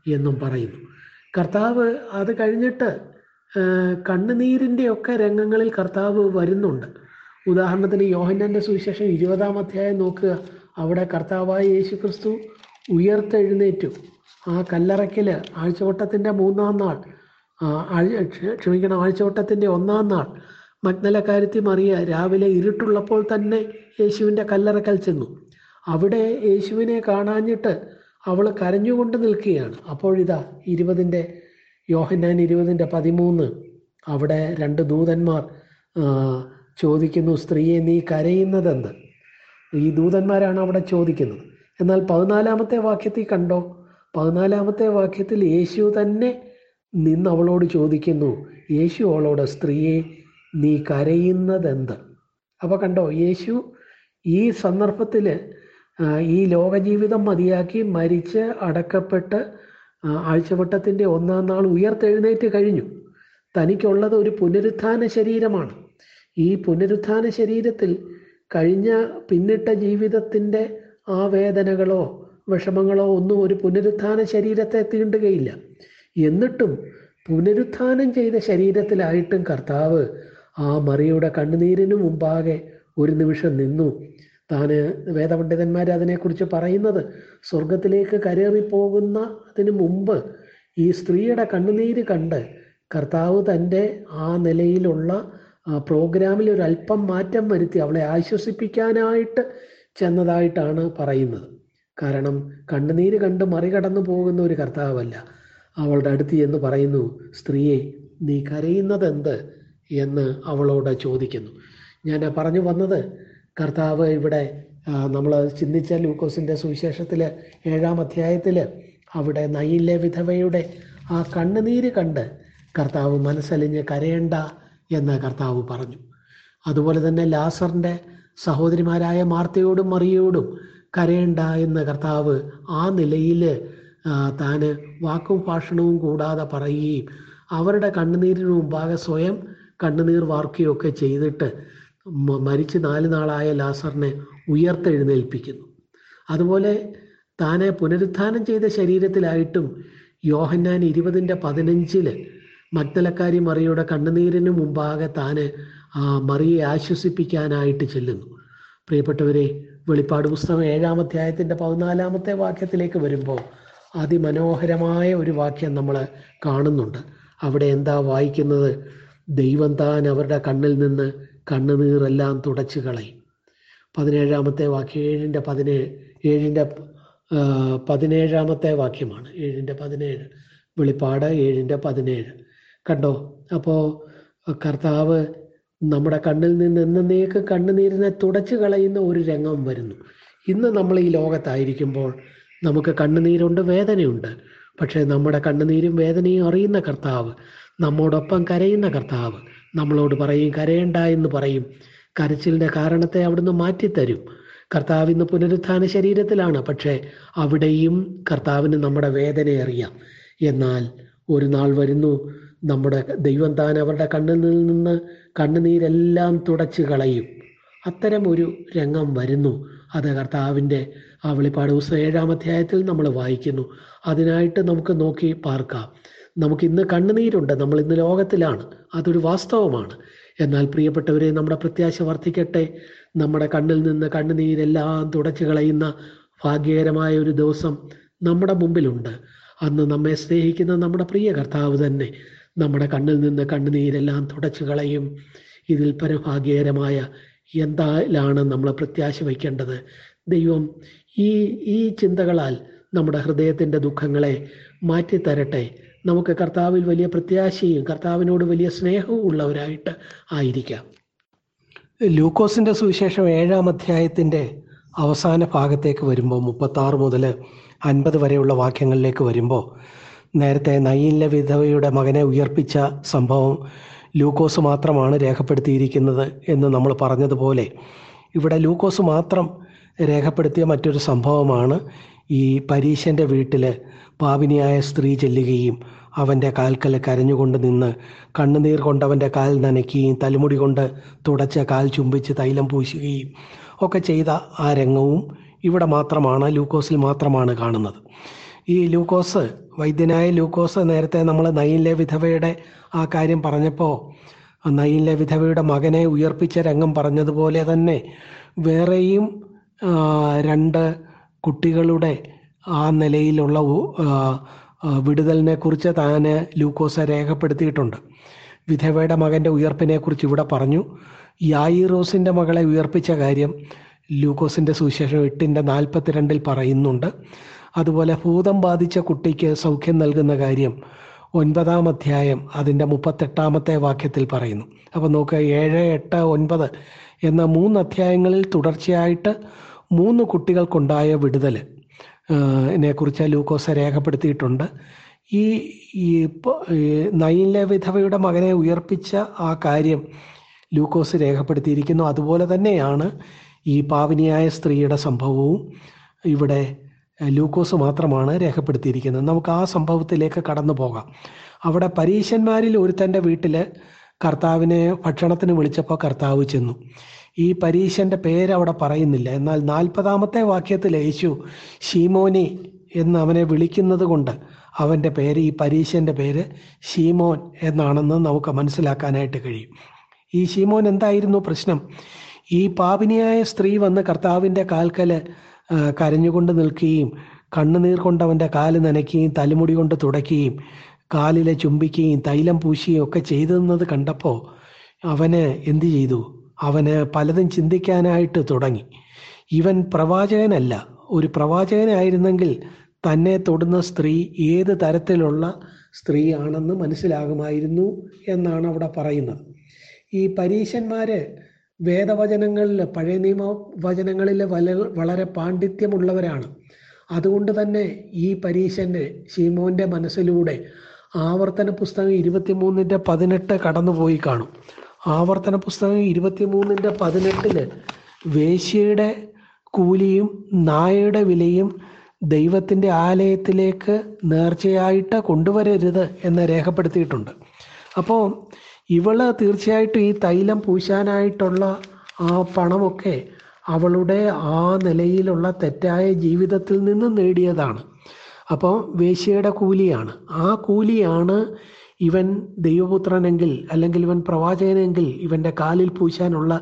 എന്നും പറയുന്നു. കർത്താവ് അത് കഴിഞ്ഞിട്ട് കണ്ണുനീരിന്റെ ഒക്കെ രംഗങ്ങളിൽ കർത്താവ് വരുന്നുണ്ട്. ഉദാഹരണത്തിന് യോഹന്നന്റെ സുവിശേഷം ഇരുപതാം അധ്യായം നോക്കുക. അവിടെ കർത്താവായ യേശു ക്രിസ്തു ഉയർത്തെഴുന്നേറ്റു. ആ കല്ലറയ്ക്കൽ ആഴ്ചവട്ടത്തിന്റെ മൂന്നാം നാൾ. ക്ഷമിക്കണം ആഴ്ചവട്ടത്തിന്റെ ഒന്നാം നാൾ. മഗ്നലക്കാരത്തി മറിയ രാവിലെ ഇരുട്ടുള്ളപ്പോൾ തന്നെ യേശുവിന്റെ കല്ലറക്കൽ ചെന്നു. അവിടെ യേശുവിനെ കാണാഞ്ഞിട്ട് അവൾ കരഞ്ഞുകൊണ്ട് നിൽക്കുകയാണ്. അപ്പോഴിതാ ഇരുപതിന്റെ യോഹന്നാൻ ഇരുപതിന്റെ പതിമൂന്ന്. അവിടെ രണ്ട് ദൂതന്മാർ ചോദിക്കുന്നു സ്ത്രീയെ നീ കരയുന്നതെന്ന് ഈ ദൂതന്മാരാണ് അവിടെ ചോദിക്കുന്നത്. എന്നാൽ പതിനാലാമത്തെ വാക്യത്തിൽ കണ്ടോ? പതിനാലാമത്തെ വാക്യത്തിൽ യേശു തന്നെ നിന്ന് അവളോട് ചോദിക്കുന്നു യേശു അവളോട് സ്ത്രീയെ നീ കരയുന്നതെന്ത്? അപ്പോൾ കണ്ടോ യേശു ഈ സന്ദർഭത്തിൽ ഈ ലോകജീവിതം മതിയാക്കി മരിച്ച് അടക്കപ്പെട്ട് ആഴ്ചവട്ടത്തിന്റെ ഒന്നാം നാൾ ഉയർത്തെഴുന്നേറ്റ് കഴിഞ്ഞു. തനിക്കുള്ളത് ഒരു പുനരുത്ഥാന ശരീരമാണ്. ഈ പുനരുത്ഥാന ശരീരത്തിൽ കഴിഞ്ഞ പിന്നിട്ട ജീവിതത്തിന്റെ ആ വേദനകളോ വിഷമങ്ങളോ ഒന്നും ഒരു പുനരുത്ഥാന ശരീരത്തെ തീണ്ടുകയില്ല. എന്നിട്ടും പുനരുത്ഥാനം ചെയ്ത ശരീരത്തിലായിട്ടും കർത്താവ് ആ മറിയുടെ കണ്ണുനീരിനു മുമ്പാകെ ഒരു നിമിഷം നിന്നു. താന് വേദപണ്ഡിതന്മാർ അതിനെക്കുറിച്ച് പറയുന്നത് സ്വർഗത്തിലേക്ക് കരേറിപ്പോകുന്ന അതിനു മുമ്പ് ഈ സ്ത്രീയുടെ കണ്ണുനീര് കണ്ട് കർത്താവ് തന്റെ ആ നിലയിലുള്ള പ്രോഗ്രാമിൽ ഒരു അല്പം മാറ്റം വരുത്തി അവളെ ആശ്വസിപ്പിക്കാനായിട്ട് ചെന്നതായിട്ടാണ് പറയുന്നത്. കാരണം കണ്ണുനീര് കണ്ട് മറികടന്നു പോകുന്ന ഒരു കർത്താവല്ല അവളുടെ അടുത്ത് എന്ന് പറയുന്നു സ്ത്രീയെ നീ കരയുന്നത് എന്ത് എന്ന് അവളോട് ചോദിക്കുന്നു. ഞാൻ പറഞ്ഞു വന്നത് കർത്താവ് ഇവിടെ നമ്മൾ ചിന്തിച്ച ലൂക്കോസിന്റെ സുവിശേഷത്തിൽ ഏഴാം അധ്യായത്തിൽ അവിടെ നയിലെ വിധവയുടെ ആ കണ്ണുനീര് കണ്ട് കർത്താവ് മനസ്സലിഞ്ഞ് കരയണ്ട എന്ന് കർത്താവ് പറഞ്ഞു. അതുപോലെ തന്നെ ലാസറിന്റെ സഹോദരിമാരായ മാർത്തയോടും മറിയോടും കരയണ്ട എന്ന് കർത്താവ് ആ നിലയിൽ താന് വാക്കും ഭാഷണവും കൂടാതെ പറയുകയും അവരുടെ കണ്ണുനീരിന് മുമ്പാകെ സ്വയം കണ്ണുനീർ വാർക്കുകയൊക്കെ ചെയ്തിട്ട് മരിച്ച് നാല് നാളായ ലാസറിനെ ഉയർത്തെഴുന്നേൽപ്പിക്കുന്നു. അതുപോലെ താനെ പുനരുത്ഥാനം ചെയ്ത ശരീരത്തിലായിട്ടും യോഹന്നാൻ ഇരുപതിന്റെ പതിനഞ്ചിൽ മഗ്ദലക്കാരി മറിയുടെ കണ്ണുനീരിന് മുമ്പാകെ താന് മറിയെ ആശ്വസിപ്പിക്കാനായിട്ട് ചെല്ലുന്നു. പ്രിയപ്പെട്ടവരെ വെളിപ്പാട് പുസ്തകം ഏഴാം അധ്യായത്തിന്റെ പതിനാലാമത്തെ വാക്യത്തിലേക്ക് വരുമ്പോൾ അതിമനോഹരമായ ഒരു വാക്യം നമ്മൾ കാണുന്നുണ്ട്. അവിടെ എന്താ വായിക്കുന്നത്? ദൈവം താൻ അവരുടെ കണ്ണിൽ നിന്ന് കണ്ണുനീറെല്ലാം തുടച്ചു കളയും പതിനേഴാമത്തെ വാക്യം ഏഴിന്റെ പതിനേഴ് ഏഴിന്റെ പതിനേഴാമത്തെ വാക്യമാണ്. ഏഴിന്റെ പതിനേഴ്. വെളിപ്പാട് ഏഴിന്റെ പതിനേഴ്. കണ്ടോ? അപ്പോൾ കർത്താവ് നമ്മുടെ കണ്ണിൽ നിന്ന് എന്നേക്ക് കണ്ണുനീരിനെ തുടച്ചു കളയുന്ന ഒരു രംഗം വരുന്നു. ഇന്ന് നമ്മൾ ഈ ലോകത്തായിരിക്കുമ്പോൾ നമുക്ക് കണ്ണുനീരുണ്ട് വേദനയുണ്ട്. പക്ഷേ നമ്മുടെ കണ്ണുനീരും വേദനയും അറിയുന്ന കർത്താവ് നമ്മോടൊപ്പം കരയുന്ന കർത്താവ് നമ്മളോട് പറയും കരയണ്ട എന്ന് പറയും. കരച്ചിലിന്റെ കാരണത്തെ അവിടുന്ന് മാറ്റിത്തരും. കർത്താവ് ഇന്ന് പുനരുത്ഥാന ശരീരത്തിലാണ്. പക്ഷേ അവിടെയും കർത്താവിന് നമ്മുടെ വേദന അറിയാം. എന്നാൽ ഒരു നാൾ വരുന്നു നമ്മുടെ ദൈവം താൻ അവരുടെ കണ്ണിൽ നിന്ന് കണ്ണുനീരെല്ലാം തുടച്ചു കളയും. അത്തരം ഒരു രംഗം വരുന്നു. അത് കർത്താവിന്റെ ആ വെളിപ്പാട് ദിവസം ഏഴാം അധ്യായത്തിൽ നമ്മൾ വായിക്കുന്നു. അതിനായിട്ട് നമുക്ക് നോക്കി പാർക്കാം. നമുക്ക് ഇന്ന് കണ്ണുനീരുണ്ട്. നമ്മൾ ഇന്ന് ലോകത്തിലാണ്. അതൊരു വാസ്തവമാണ്. എന്നാൽ പ്രിയപ്പെട്ടവരെ നമ്മുടെ പ്രത്യാശ വർദ്ധിക്കട്ടെ. നമ്മുടെ കണ്ണിൽ നിന്ന് കണ്ണുനീരെല്ലാം തുടച്ചു കളയുന്ന ഭാഗ്യകരമായ ഒരു ദിവസം നമ്മുടെ മുമ്പിലുണ്ട്. അന്ന് നമ്മെ സ്നേഹിക്കുന്ന നമ്മുടെ പ്രിയ കർത്താവ് തന്നെ നമ്മുടെ കണ്ണിൽ നിന്ന് കണ്ണുനീരെല്ലാം തുടച്ചു കളയും. ഇതിൽ പരഭാഗ്യകരമായ എന്തായാലാണ് നമ്മൾ പ്രത്യാശ വയ്ക്കേണ്ടത്? ദൈവം ഈ ഈ ചിന്തകളാൽ നമ്മുടെ ഹൃദയത്തിന്റെ ദുഃഖങ്ങളെ മാറ്റിത്തരട്ടെ. നമുക്ക് കർത്താവിൽ വലിയ പ്രത്യാശയും കർത്താവിനോട് വലിയ സ്നേഹവും ഉള്ളവരായിട്ട് ആയിരിക്കാം. ലൂക്കോസിന്റെ സുവിശേഷം ഏഴാം അധ്യായത്തിന്റെ അവസാന ഭാഗത്തേക്ക് വരുമ്പോൾ മുപ്പത്താറ് മുതൽ അൻപത് വരെയുള്ള വാക്യങ്ങളിലേക്ക് വരുമ്പോൾ നേരത്തെ നയിലെ വിധവയുടെ മകനെ ഉയർപ്പിച്ച സംഭവം ലൂക്കോസ് മാത്രമാണ് രേഖപ്പെടുത്തിയിരിക്കുന്നത് എന്ന് നമ്മൾ പറഞ്ഞതുപോലെ ഇവിടെ ലൂക്കോസ് മാത്രം രേഖപ്പെടുത്തിയ മറ്റൊരു സംഭവമാണ് ഈ പരീശന്റെ വീട്ടിൽ പാപിനിയായ സ്ത്രീ ചെല്ലുകയും അവന്റെ കാൽക്കൽ കരഞ്ഞുകൊണ്ട് നിന്ന് കണ്ണുനീർ കൊണ്ട് അവന്റെ കാൽ നനയ്ക്കുകയും തലമുടി കൊണ്ട് തുടച്ച കാൽ ചുംബിച്ച് തൈലം പൂശുകയും ഒക്കെ ചെയ്ത ആ രംഗവും ഇവിടെ മാത്രമാണ് ലൂക്കോസിൽ മാത്രമാണ് കാണുന്നത്. ഈ ലൂക്കോസ് വൈദ്യനായ ലൂക്കോസ് നേരത്തെ നമ്മൾ നയിലെ വിധവയുടെ ആ കാര്യം പറഞ്ഞപ്പോൾ നയിലെ വിധവയുടെ മകനെ ഉയർപ്പിച്ച രംഗം പറഞ്ഞതുപോലെ തന്നെ വേറെയും രണ്ട് കുട്ടികളുടെ ആ നിലയിലുള്ള വിടുതലിനെ കുറിച്ച് താൻ ലൂക്കോസ് രേഖപ്പെടുത്തിയിട്ടുണ്ട്. വിധവയുടെ മകന്റെ ഉയർപ്പിനെ കുറിച്ച് ഇവിടെ പറഞ്ഞു. യായിറോസിന്റെ മകളെ ഉയർപ്പിച്ച കാര്യം ലൂക്കോസിന്റെ സുവിശേഷം എട്ടിന്റെ നാൽപ്പത്തിരണ്ടിൽ പറയുന്നുണ്ട്. അതുപോലെ ഭൂതം ബാധിച്ച കുട്ടിക്ക് സൗഖ്യം നൽകുന്ന കാര്യം ഒൻപതാം അധ്യായം അതിന്റെ മുപ്പത്തെട്ടാമത്തെ വാക്യത്തിൽ പറയുന്നു. അപ്പോൾ നോക്കുക ഏഴ് എട്ട് ഒൻപത് എന്ന മൂന്ന് അധ്യായങ്ങളിൽ തുടർച്ചയായിട്ട് മൂന്ന് കുട്ടികൾക്കുണ്ടായ വിടുതൽ കുറിച്ച് ലൂക്കോസ് രേഖപ്പെടുത്തിയിട്ടുണ്ട്. ഈ നയിലെ വിധവയുടെ മകനെ ഉയർപ്പിച്ച ആ കാര്യം ലൂക്കോസ് രേഖപ്പെടുത്തിയിരിക്കുന്നു. അതുപോലെ തന്നെയാണ് ഈ പാവിനിയായ സ്ത്രീയുടെ സംഭവവും ഇവിടെ ലൂക്കോസ് മാത്രമാണ് രേഖപ്പെടുത്തിയിരിക്കുന്നത്. നമുക്ക് ആ സംഭവത്തിലേക്ക് കടന്നു പോകാം. അവിടെ പരീശന്മാരിൽ തന്റെ വീട്ടിൽ കർത്താവിനെ ഭക്ഷണത്തിന് വിളിച്ചപ്പോൾ കർത്താവ് ചെന്നു. ഈ പരീശന്റെ പേര് അവിടെ പറയുന്നില്ല. എന്നാൽ നാൽപ്പതാമത്തെ വാക്യത്തിൽ യേശു ഷീമോനെ എന്ന് അവനെ വിളിക്കുന്നത് കൊണ്ട് അവന്റെ പേര് ഈ പരീശന്റെ പേര് ഷീമോൻ എന്നാണെന്ന് നമുക്ക് മനസ്സിലാക്കാനായിട്ട് കഴിയും. ഈ ഷീമോൻ എന്തായിരുന്നു പ്രശ്നം? ഈ പാപിനിയായ സ്ത്രീ വന്ന് കർത്താവിന്റെ കാൽക്കൽ കരഞ്ഞുകൊണ്ട് നിൽക്കുകയും കണ്ണുനീർ കൊണ്ട് അവന്റെ കാൽ നനയ്ക്കുകയും തലമുടി കൊണ്ട് തുടയ്ക്കുകയും കാലിലെ ചുംബിക്കുകയും തൈലം പൂശുകയും ഒക്കെ ചെയ്തെന്നത് കണ്ടപ്പോൾ അവന് എന്തു ചെയ്തു? അവന് പലതും ചിന്തിക്കാനായിട്ട് തുടങ്ങി. ഇവൻ പ്രവാചകനല്ല ഒരു പ്രവാചകനായിരുന്നെങ്കിൽ തന്നെ തൊടുന്ന സ്ത്രീ ഏത് തരത്തിലുള്ള സ്ത്രീയാണെന്ന് മനസ്സിലാകുമായിരുന്നു എന്നാണ് അവിടെ പറയുന്നത്. ഈ പരീശന്മാര് വേദവചനങ്ങളിൽ പഴയ നിയമ വചനങ്ങളിൽ വളരെ പാണ്ഡിത്യമുള്ളവരാണ്. അതുകൊണ്ട് തന്നെ ഈ പരീശന്റെ ഷീമോന്റെ മനസ്സിലൂടെ ആവർത്തന പുസ്തകം ഇരുപത്തിമൂന്നിന്റെ പതിനെട്ട് കടന്നുപോയി കാണും. ആവർത്തന പുസ്തകം ഇരുപത്തിമൂന്നിന്റെ പതിനെട്ടിൽ വേശ്യയുടെ കൂലിയും നായയുടെ വിലയും ദൈവത്തിന്റെ ആലയത്തിലേക്ക് നേർച്ചയായിട്ട് കൊണ്ടുവരരുത് എന്ന് രേഖപ്പെടുത്തിയിട്ടുണ്ട്. അപ്പോൾ ഇവൾ തീർച്ചയായിട്ടും ഈ തൈലം പൂശാനായിട്ടുള്ള ആ പണമൊക്കെ അവളുടെ ആ നിലയിലുള്ള തെറ്റായ ജീവിതത്തിൽ നിന്ന് നേടിയതാണ്. അപ്പോൾ വേശ്യയുടെ കൂലിയാണ്. ആ കൂലിയാണ് ഇവൻ ദൈവപുത്രനെങ്കിൽ അല്ലെങ്കിൽ ഇവൻ പ്രവാചകനെങ്കിൽ ഇവന്റെ കാലിൽ പൂശാനുള്ള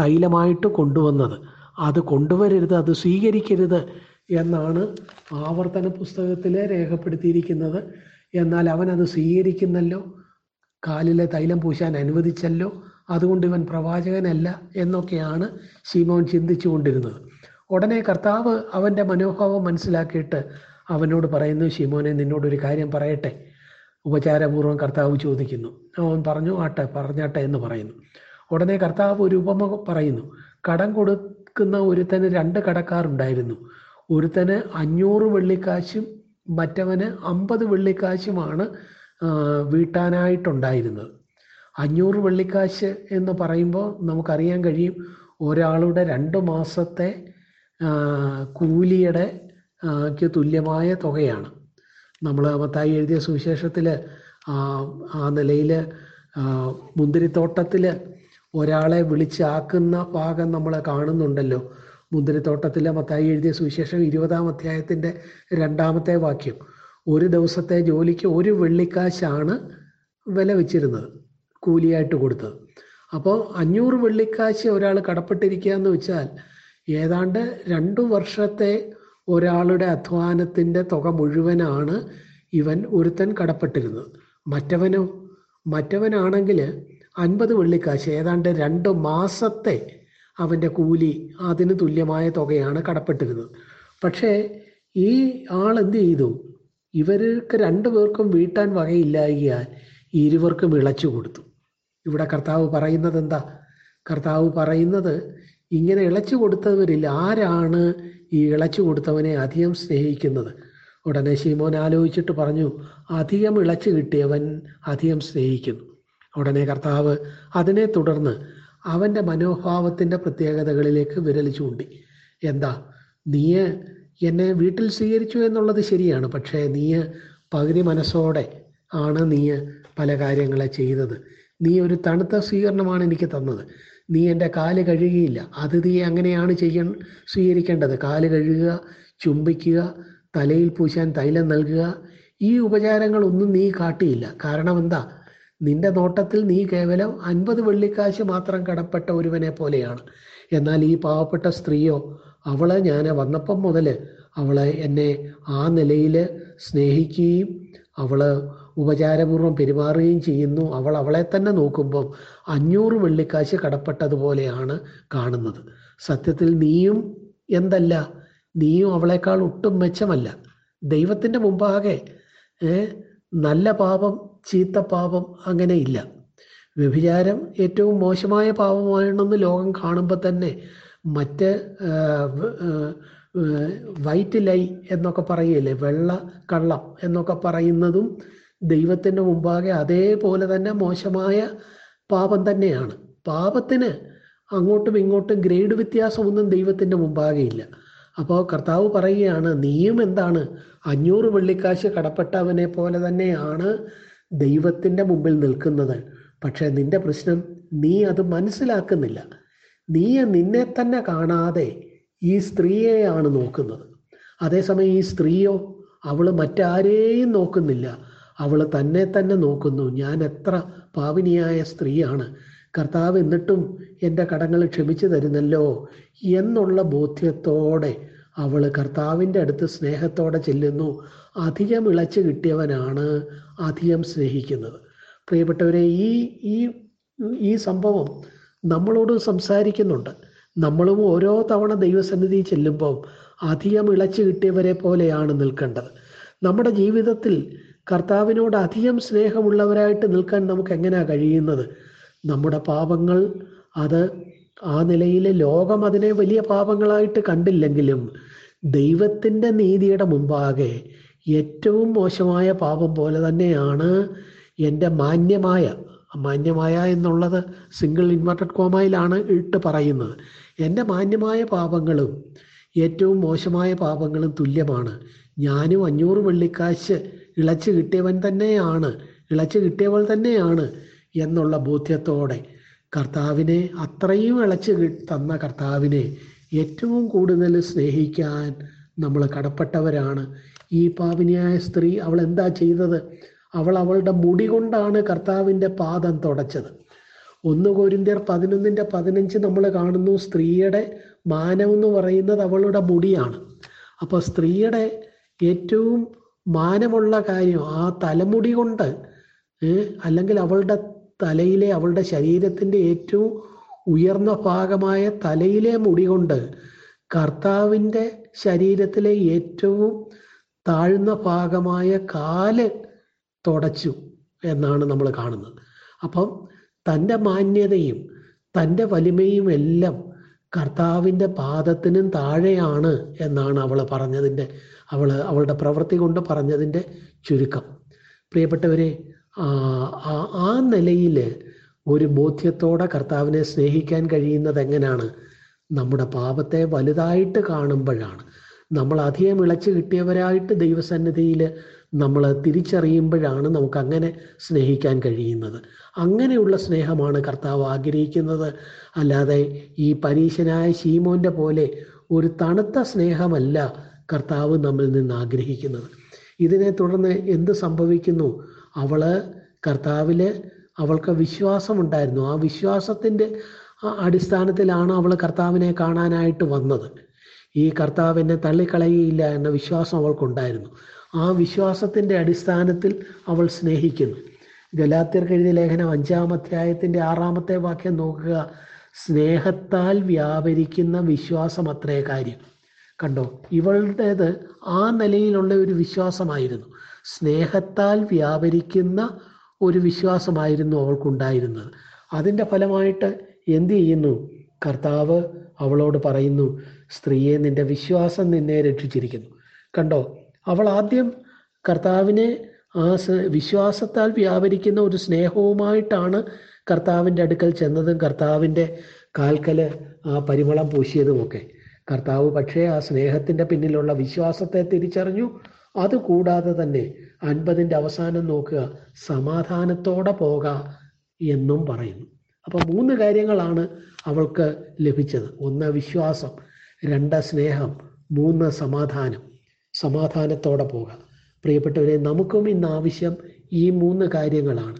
തൈലമായിട്ട് കൊണ്ടുവന്നത്. അത് കൊണ്ടുവരരുത് അത് സ്വീകരിക്കരുത് എന്നാണ് ആവർത്തന പുസ്തകത്തിലെ രേഖപ്പെടുത്തിയിരിക്കുന്നത്. എന്നാൽ അവൻ അത് സ്വീകരിക്കുന്നല്ലോ കാലിലെ തൈലം പൂശാൻ അനുവദിച്ചല്ലോ അതുകൊണ്ട് ഇവൻ പ്രവാചകനല്ല എന്നൊക്കെയാണ് ശീമോൻ ചിന്തിച്ചു കൊണ്ടിരുന്നത് ഉടനെ കർത്താവ് അവന്റെ മനോഭാവം മനസ്സിലാക്കിയിട്ട് അവനോട് പറയുന്നു ശീമോനെ നിന്നോടൊരു കാര്യം പറയട്ടെ. ഉപചാരപൂർവം കർത്താവ് ചോദിക്കുന്നു. അവൻ പറഞ്ഞു ആട്ടെ പറഞ്ഞാട്ടെ എന്ന് പറയുന്നു. ഉടനെ കർത്താവ് ഒരു ഉപമ പറയുന്നു. കടം കൊടുക്കുന്ന ഒരുത്തന് രണ്ട് കടക്കാരുണ്ടായിരുന്നു ഒരുത്തന് അഞ്ഞൂറ് വെള്ളിക്കാശും മറ്റവന് അമ്പത് വെള്ളിക്കാശുമാണ് വീട്ടാനായിട്ടുണ്ടായിരുന്നത്. അഞ്ഞൂറ് വെള്ളിക്കാശ് എന്ന് പറയുമ്പോൾ നമുക്കറിയാൻ കഴിയും ഒരാളുടെ രണ്ട് മാസത്തെ കൂലിയുടെ തുല്യമായ തുകയാണ്. നമ്മൾ മത്തായി എഴുതിയ സുവിശേഷത്തിൽ ആ നിലയിൽ മുന്തിരിത്തോട്ടത്തിൽ ഒരാളെ വിളിച്ചാക്കുന്ന ഭാഗം നമ്മൾ കാണുന്നുണ്ടല്ലോ. മുന്തിരിത്തോട്ടത്തിലെ മത്തായി എഴുതിയ സുവിശേഷം ഇരുപതാം അധ്യായത്തിന്റെ രണ്ടാമത്തെ വാക്യം. ഒരു ദിവസത്തെ ജോലിക്ക് ഒരു വെള്ളിക്കാശാണ് വില വെച്ചിരുന്നത് കൂലിയായിട്ട് കൊടുത്തത്. അപ്പോൾ അഞ്ഞൂറ് വെള്ളിക്കാശ് ഒരാൾ കടപ്പെട്ടിരിക്കുക എന്ന് വെച്ചാൽ ഏതാണ്ട് രണ്ടു വർഷത്തെ ഒരാളുടെ അധ്വാനത്തിന്റെ തുക മുഴുവനാണ് ഇവൻ ഒരുത്തൻ കടപ്പെട്ടിരുന്നത്. മറ്റവനോ? മറ്റവനാണെങ്കിൽ അൻപത് വെള്ളിക്കാശ് ഏതാണ്ട് രണ്ട് മാസത്തെ അവന്റെ കൂലി അതിന് തുല്യമായ തുകയാണ് കടപ്പെട്ടിരുന്നത്. പക്ഷേ ഈ ആൾ എന്ത് ചെയ്തു? ഇവർക്ക് രണ്ടു പേർക്കും വീട്ടാൻ വകയില്ലായകയാൽ ഇരുവർക്കും ഇളച്ചു കൊടുത്തു. ഇവിടെ കർത്താവ് പറയുന്നത് എന്താ? കർത്താവ് പറയുന്നത് ഇങ്ങനെ ഇളച്ചു കൊടുത്തവരിൽ ആരാണ് ഈ ഇളച്ചു കൊടുത്തവനെ അധികം സ്നേഹിക്കുന്നത്. ഉടനെ ശീമോൻ ആലോചിച്ചിട്ട് പറഞ്ഞു അധികം ഇളച്ചു കിട്ടിയവൻ അധികം സ്നേഹിക്കുന്നു. ഉടനെ കർത്താവ് അതിനെ തുടർന്ന് അവന്റെ മനോഭാവത്തിന്റെ പ്രത്യേകതകളിലേക്ക് വിരൽ ചൂണ്ടി. എന്താ നീ എന്നെ വീട്ടിൽ സ്വീകരിച്ചു എന്നുള്ളത് ശരിയാണ് പക്ഷേ നീ പകുതി മനസ്സോടെ ആണ് നീ പല കാര്യങ്ങളെ ചെയ്തത്. നീ ഒരു തണുത്ത സ്വീകരണമാണ് എനിക്ക് തന്നത്. നീ എന്റെ കാൽ കഴുകിയില്ല. അത് നീ അങ്ങനെയാണ് ചെയ്യാൻ സ്വീകരിക്കേണ്ടത്. കാൽ കഴുകുക ചുംബിക്കുക തലയിൽ പൂശാൻ തൈലം നൽകുക. ഈ ഉപചാരങ്ങളൊന്നും നീ കാട്ടിയില്ല. കാരണം എന്താ? നിന്റെ നോട്ടത്തിൽ നീ കേവലം അൻപത് വെള്ളിക്കാശ് മാത്രം കടപ്പെട്ട ഒരുവനെ പോലെയാണ്. എന്നാൽ ഈ പാവപ്പെട്ട സ്ത്രീയോ അവളെ ഞാൻ വന്നപ്പം മുതൽ അവളെ എന്നെ ആ നിലയിൽ സ്നേഹിക്കുകയും അവൾ ഉപചാരപൂർവം പെരുമാറുകയും ചെയ്യുന്നു. അവൾ അവളെ തന്നെ നോക്കുമ്പോൾ അഞ്ഞൂറ് വെള്ളിക്കാശ് കടപ്പെട്ടതുപോലെയാണ് കാണുന്നത്. സത്യത്തിൽ നീയും എന്തല്ല? നീയും അവളെക്കാൾ ഒട്ടും മെച്ചമല്ല. ദൈവത്തിന്റെ മുമ്പാകെ നല്ല പാപം ചീത്ത പാപം അങ്ങനെ ഇല്ല. വ്യഭിചാരം ഏറ്റവും മോശമായ പാപമാണെന്ന് ലോകം കാണുമ്പോൾ തന്നെ മറ്റ് വൈറ്റ് ലൈ എന്നൊക്കെ പറയില്ലേ? വെള്ള കള്ളം എന്നൊക്കെ പറയുന്നതും ദൈവത്തിന്റെ മുമ്പാകെ അതേപോലെ തന്നെ മോശമായ പാപം തന്നെയാണ്. പാപത്തിന് അങ്ങോട്ടും ഇങ്ങോട്ടും ഗ്രേഡ് വ്യത്യാസമൊന്നും ദൈവത്തിന്റെ മുമ്പാകെ ഇല്ല. അപ്പോൾ കർത്താവ് പറയുകയാണ് നീയും എന്താണ്? അഞ്ഞൂറ് വെള്ളിക്കാശ് കടപ്പെട്ടവനെ പോലെ തന്നെയാണ് ദൈവത്തിന്റെ മുമ്പിൽ നിൽക്കുന്നത്. പക്ഷേ നിന്റെ പ്രശ്നം നീ അത് മനസ്സിലാക്കുന്നില്ല. നീ നിന്നെ തന്നെ കാണാതെ ഈ സ്ത്രീയെയാണ് നോക്കുന്നത്. അതേസമയം ഈ സ്ത്രീയോ അവൾ മറ്റാരെയും നോക്കുന്നില്ല. അവൾ തന്നെ തന്നെ നോക്കുന്നു. ഞാൻ എത്ര പാവിനിയായ സ്ത്രീയാണ്. കർത്താവ് എന്നിട്ടും എന്റെ കടങ്ങൾ ക്ഷമിച്ചു തരുന്നല്ലോ എന്നുള്ള ബോധ്യത്തോടെ അവൾ കർത്താവിന്റെ അടുത്ത് സ്നേഹത്തോടെ ചെല്ലുന്നു. അധികം ഇളച്ചു കിട്ടിയവനാണ് അധികം സ്നേഹിക്കുന്നത്. പ്രിയപ്പെട്ടവരെ ഈ ഈ ഈ സംഭവം നമ്മളോട് സംസാരിക്കുന്നുണ്ട്. നമ്മളും ഓരോ തവണ ദൈവസന്നിധി ചെല്ലുമ്പോൾ അധികം ഇളച്ചു കിട്ടിയവരെ പോലെയാണ് നിൽക്കേണ്ടത്. നമ്മുടെ ജീവിതത്തിൽ കർത്താവിനോട് അധികം സ്നേഹമുള്ളവരായിട്ട് നിൽക്കാൻ നമുക്ക് എങ്ങനെയാണ് കഴിയുന്നത്? നമ്മുടെ പാപങ്ങൾ അത് ആ നിലയിൽ ലോകം അതിനെ വലിയ പാപങ്ങളായിട്ട് കണ്ടില്ലെങ്കിലും ദൈവത്തിന്റെ നീതിയുടെ മുമ്പാകെ ഏറ്റവും മോശമായ പാപം പോലെ തന്നെയാണ് എന്റെ മാന്യമായ. മാന്യമായ എന്നുള്ളത് സിംഗിൾ ഇൻവെർട്ടഡ് കോമയിലാണ് ഇട്ട് പറയുന്നത്. എന്റെ മാന്യമായ പാപങ്ങളും ഏറ്റവും മോശമായ പാപങ്ങളും തുല്യമാണ്. ഞാനും അഞ്ഞൂറ് വെള്ളിക്കാശ് ഇളച്ച് കിട്ടിയവൻ തന്നെയാണ് ഇളച്ചു കിട്ടിയവൾ തന്നെയാണ് എന്നുള്ള ബോധ്യത്തോടെ കർത്താവിനെ അത്രയും ഇളച്ചു തന്ന കർത്താവിനെ ഏറ്റവും കൂടുതൽ സ്നേഹിക്കാൻ നമ്മൾ കടപ്പെട്ടവരാണ്. ഈ പാവിനിയായ സ്ത്രീ അവൾ എന്താ ചെയ്തത്? അവൾ അവളുടെ മുടി കൊണ്ടാണ് കർത്താവിന്റെ പാദം തുടച്ചത്. ഒന്ന് കോരിന്ത്യർ പതിനൊന്നിന്റെ പതിനഞ്ച് നമ്മൾ കാണുന്നു സ്ത്രീയുടെ മാനം എന്ന് പറയുന്നത് അവളുടെ മുടിയാണ്. അപ്പോൾ സ്ത്രീയുടെ ഏറ്റവും മാനമുള്ള കാര്യം ആ തലമുടി കൊണ്ട് അല്ലെങ്കിൽ അവളുടെ തലയിലെ അവളുടെ ശരീരത്തിന്റെ ഏറ്റവും ഉയർന്ന ഭാഗമായ തലയിലെ മുടി കൊണ്ട് കർത്താവിന്റെ ശരീരത്തിലെ ഏറ്റവും താഴ്ന്ന ഭാഗമായ കാൽ തുടച്ചു എന്നാണ് നമ്മൾ കാണുന്നത്. അപ്പം തന്റെ മാന്യതയും തന്റെ വലിമയും എല്ലാം കർത്താവിന്റെ പാദത്തിനും താഴെയാണ് എന്നാണ് അവൾ പറഞ്ഞതിന്റെ അവൾ അവളുടെ പ്രവൃത്തി കൊണ്ട് പറഞ്ഞതിന്റെ ചുരുക്കം. പ്രിയപ്പെട്ടവരെ ആ നിലയിൽ ഒരു ബോധ്യത്തോടെ കർത്താവിനെ സ്നേഹിക്കാൻ കഴിയുന്നത് എങ്ങനെയാണ്? നമ്മുടെ പാപത്തെ വലുതായിട്ട് കാണുമ്പോഴാണ്. നമ്മൾ അധികം ഇളച്ചു കിട്ടിയവരായിട്ട് ദൈവസന്നിധിയിൽ നമ്മൾ തിരിച്ചറിയുമ്പോഴാണ് നമുക്ക് അങ്ങനെ സ്നേഹിക്കാൻ കഴിയുന്നത്. അങ്ങനെയുള്ള സ്നേഹമാണ് കർത്താവ് ആഗ്രഹിക്കുന്നത്. അല്ലാതെ ഈ പരീശനായ ശീമോന്റെ പോലെ ഒരു തണുത്ത സ്നേഹമല്ല കർത്താവ് നമ്മിൽ നിന്ന് ആഗ്രഹിക്കുന്നത്. ഇതിനെ തുടർന്ന് എന്ത് സംഭവിക്കുന്നു? അവൾ കർത്താവിൽ അവൾക്ക് വിശ്വാസമുണ്ടായിരുന്നു. ആ വിശ്വാസത്തിന്റെ അടിസ്ഥാനത്തിലാണ് അവൾ കർത്താവിനെ കാണാനായിട്ട് വന്നത്. ഈ കർത്താവിനെ തള്ളിക്കളയുകയില്ല എന്ന വിശ്വാസം അവൾക്കുണ്ടായിരുന്നു. ആ വിശ്വാസത്തിന്റെ അടിസ്ഥാനത്തിൽ അവൾ സ്നേഹിക്കുന്നു. ഗലാത്യർക്ക് എഴുതിയ ലേഖനം അഞ്ചാം അധ്യായത്തിന്റെ ആറാമത്തെ വാക്യം നോക്കുക. സ്നേഹത്താൽ വ്യാപരിക്കുന്ന വിശ്വാസം അത്രേ കാര്യം. കണ്ടോ? ഇവളുടേത് ആ നിലയിലുള്ള ഒരു വിശ്വാസമായിരുന്നു. സ്നേഹത്താൽ വ്യാപരിക്കുന്ന ഒരു വിശ്വാസമായിരുന്നു അവൾക്കുണ്ടായിരുന്നത്. അതിന്റെ ഫലമായിട്ട് എന്ത് ചെയ്യുന്നു? കർത്താവ് അവളോട് പറയുന്നു സ്ത്രീയെ നിന്റെ വിശ്വാസം നിന്നെ രക്ഷിച്ചിരിക്കുന്നു. കണ്ടോ? അവൾ ആദ്യം കർത്താവിനെ ആ വിശ്വാസത്താൽ വ്യാപരിക്കുന്ന ഒരു സ്നേഹവുമായിട്ടാണ് കർത്താവിന്റെ അടുക്കൽ ചെന്നതും കർത്താവിന്റെ കാൽക്കൽ ആ പരിമളം പൂശിയതുമൊക്കെ. കർത്താവ് പക്ഷേ ആ സ്നേഹത്തിന്റെ പിന്നിലുള്ള വിശ്വാസത്തെ തിരിച്ചറിഞ്ഞു. അതുകൂടാതെ തന്നെ അൻപതിന്റെ അവസാനം നോക്കുക സമാധാനത്തോടെ പോക എന്നും പറയുന്നു. അപ്പോൾ മൂന്ന് കാര്യങ്ങളാണ് അവൾക്ക് ലഭിച്ചത്. ഒന്ന് വിശ്വാസം രണ്ട് സ്നേഹം മൂന്ന് സമാധാനം. സമാധാനത്തോടെ പോകാം. പ്രിയപ്പെട്ടവരെ നമുക്കും ഇന്ന് ആവശ്യം ഈ മൂന്ന് കാര്യങ്ങളാണ്.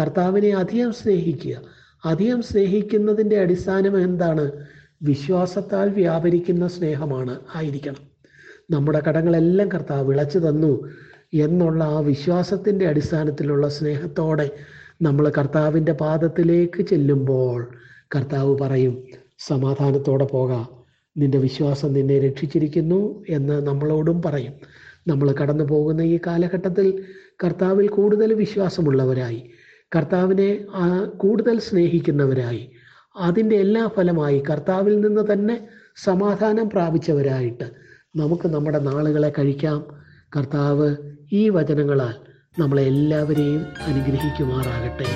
കർത്താവിനെ അധികം സ്നേഹിക്കുക. അധികം സ്നേഹിക്കുന്നതിന്റെ അടിസ്ഥാനം എന്താണ്? വിശ്വാസത്താൽ വ്യാപരിക്കുന്ന സ്നേഹമാണ് ആയിരിക്കണം. നമ്മുടെ കടങ്ങളെല്ലാം കർത്താവ് വിളച്ചു തന്നു എന്നുള്ള ആ വിശ്വാസത്തിന്റെ അടിസ്ഥാനത്തിലുള്ള സ്നേഹത്തോടെ നമ്മൾ കർത്താവിന്റെ പാദത്തിലേക്ക് ചെല്ലുമ്പോൾ കർത്താവ് പറയും സമാധാനത്തോടെ പോകാം. നിന്റെ വിശ്വാസം നിന്നെ രക്ഷിച്ചിരിക്കുന്നു എന്ന് നമ്മളോടും പറയും. നമ്മൾ കടന്നു പോകുന്ന ഈ കാലഘട്ടത്തിൽ കർത്താവിൽ കൂടുതൽ വിശ്വാസമുള്ളവരായി. കർത്താവിനെ കൂടുതൽ സ്നേഹിക്കുന്നവരായി. അതിന്റെ എല്ലാ ഫലമായി കർത്താവിൽ നിന്ന് തന്നെ സമാധാനം പ്രാപിച്ചവരായിട്ട് നമുക്ക് നമ്മുടെ നാളുകളെ കഴിക്കാം. കർത്താവ് ഈ വചനങ്ങളാൽ നമ്മളെല്ലാവരെയും അനുഗ്രഹിക്കുമാറാകട്ടെ.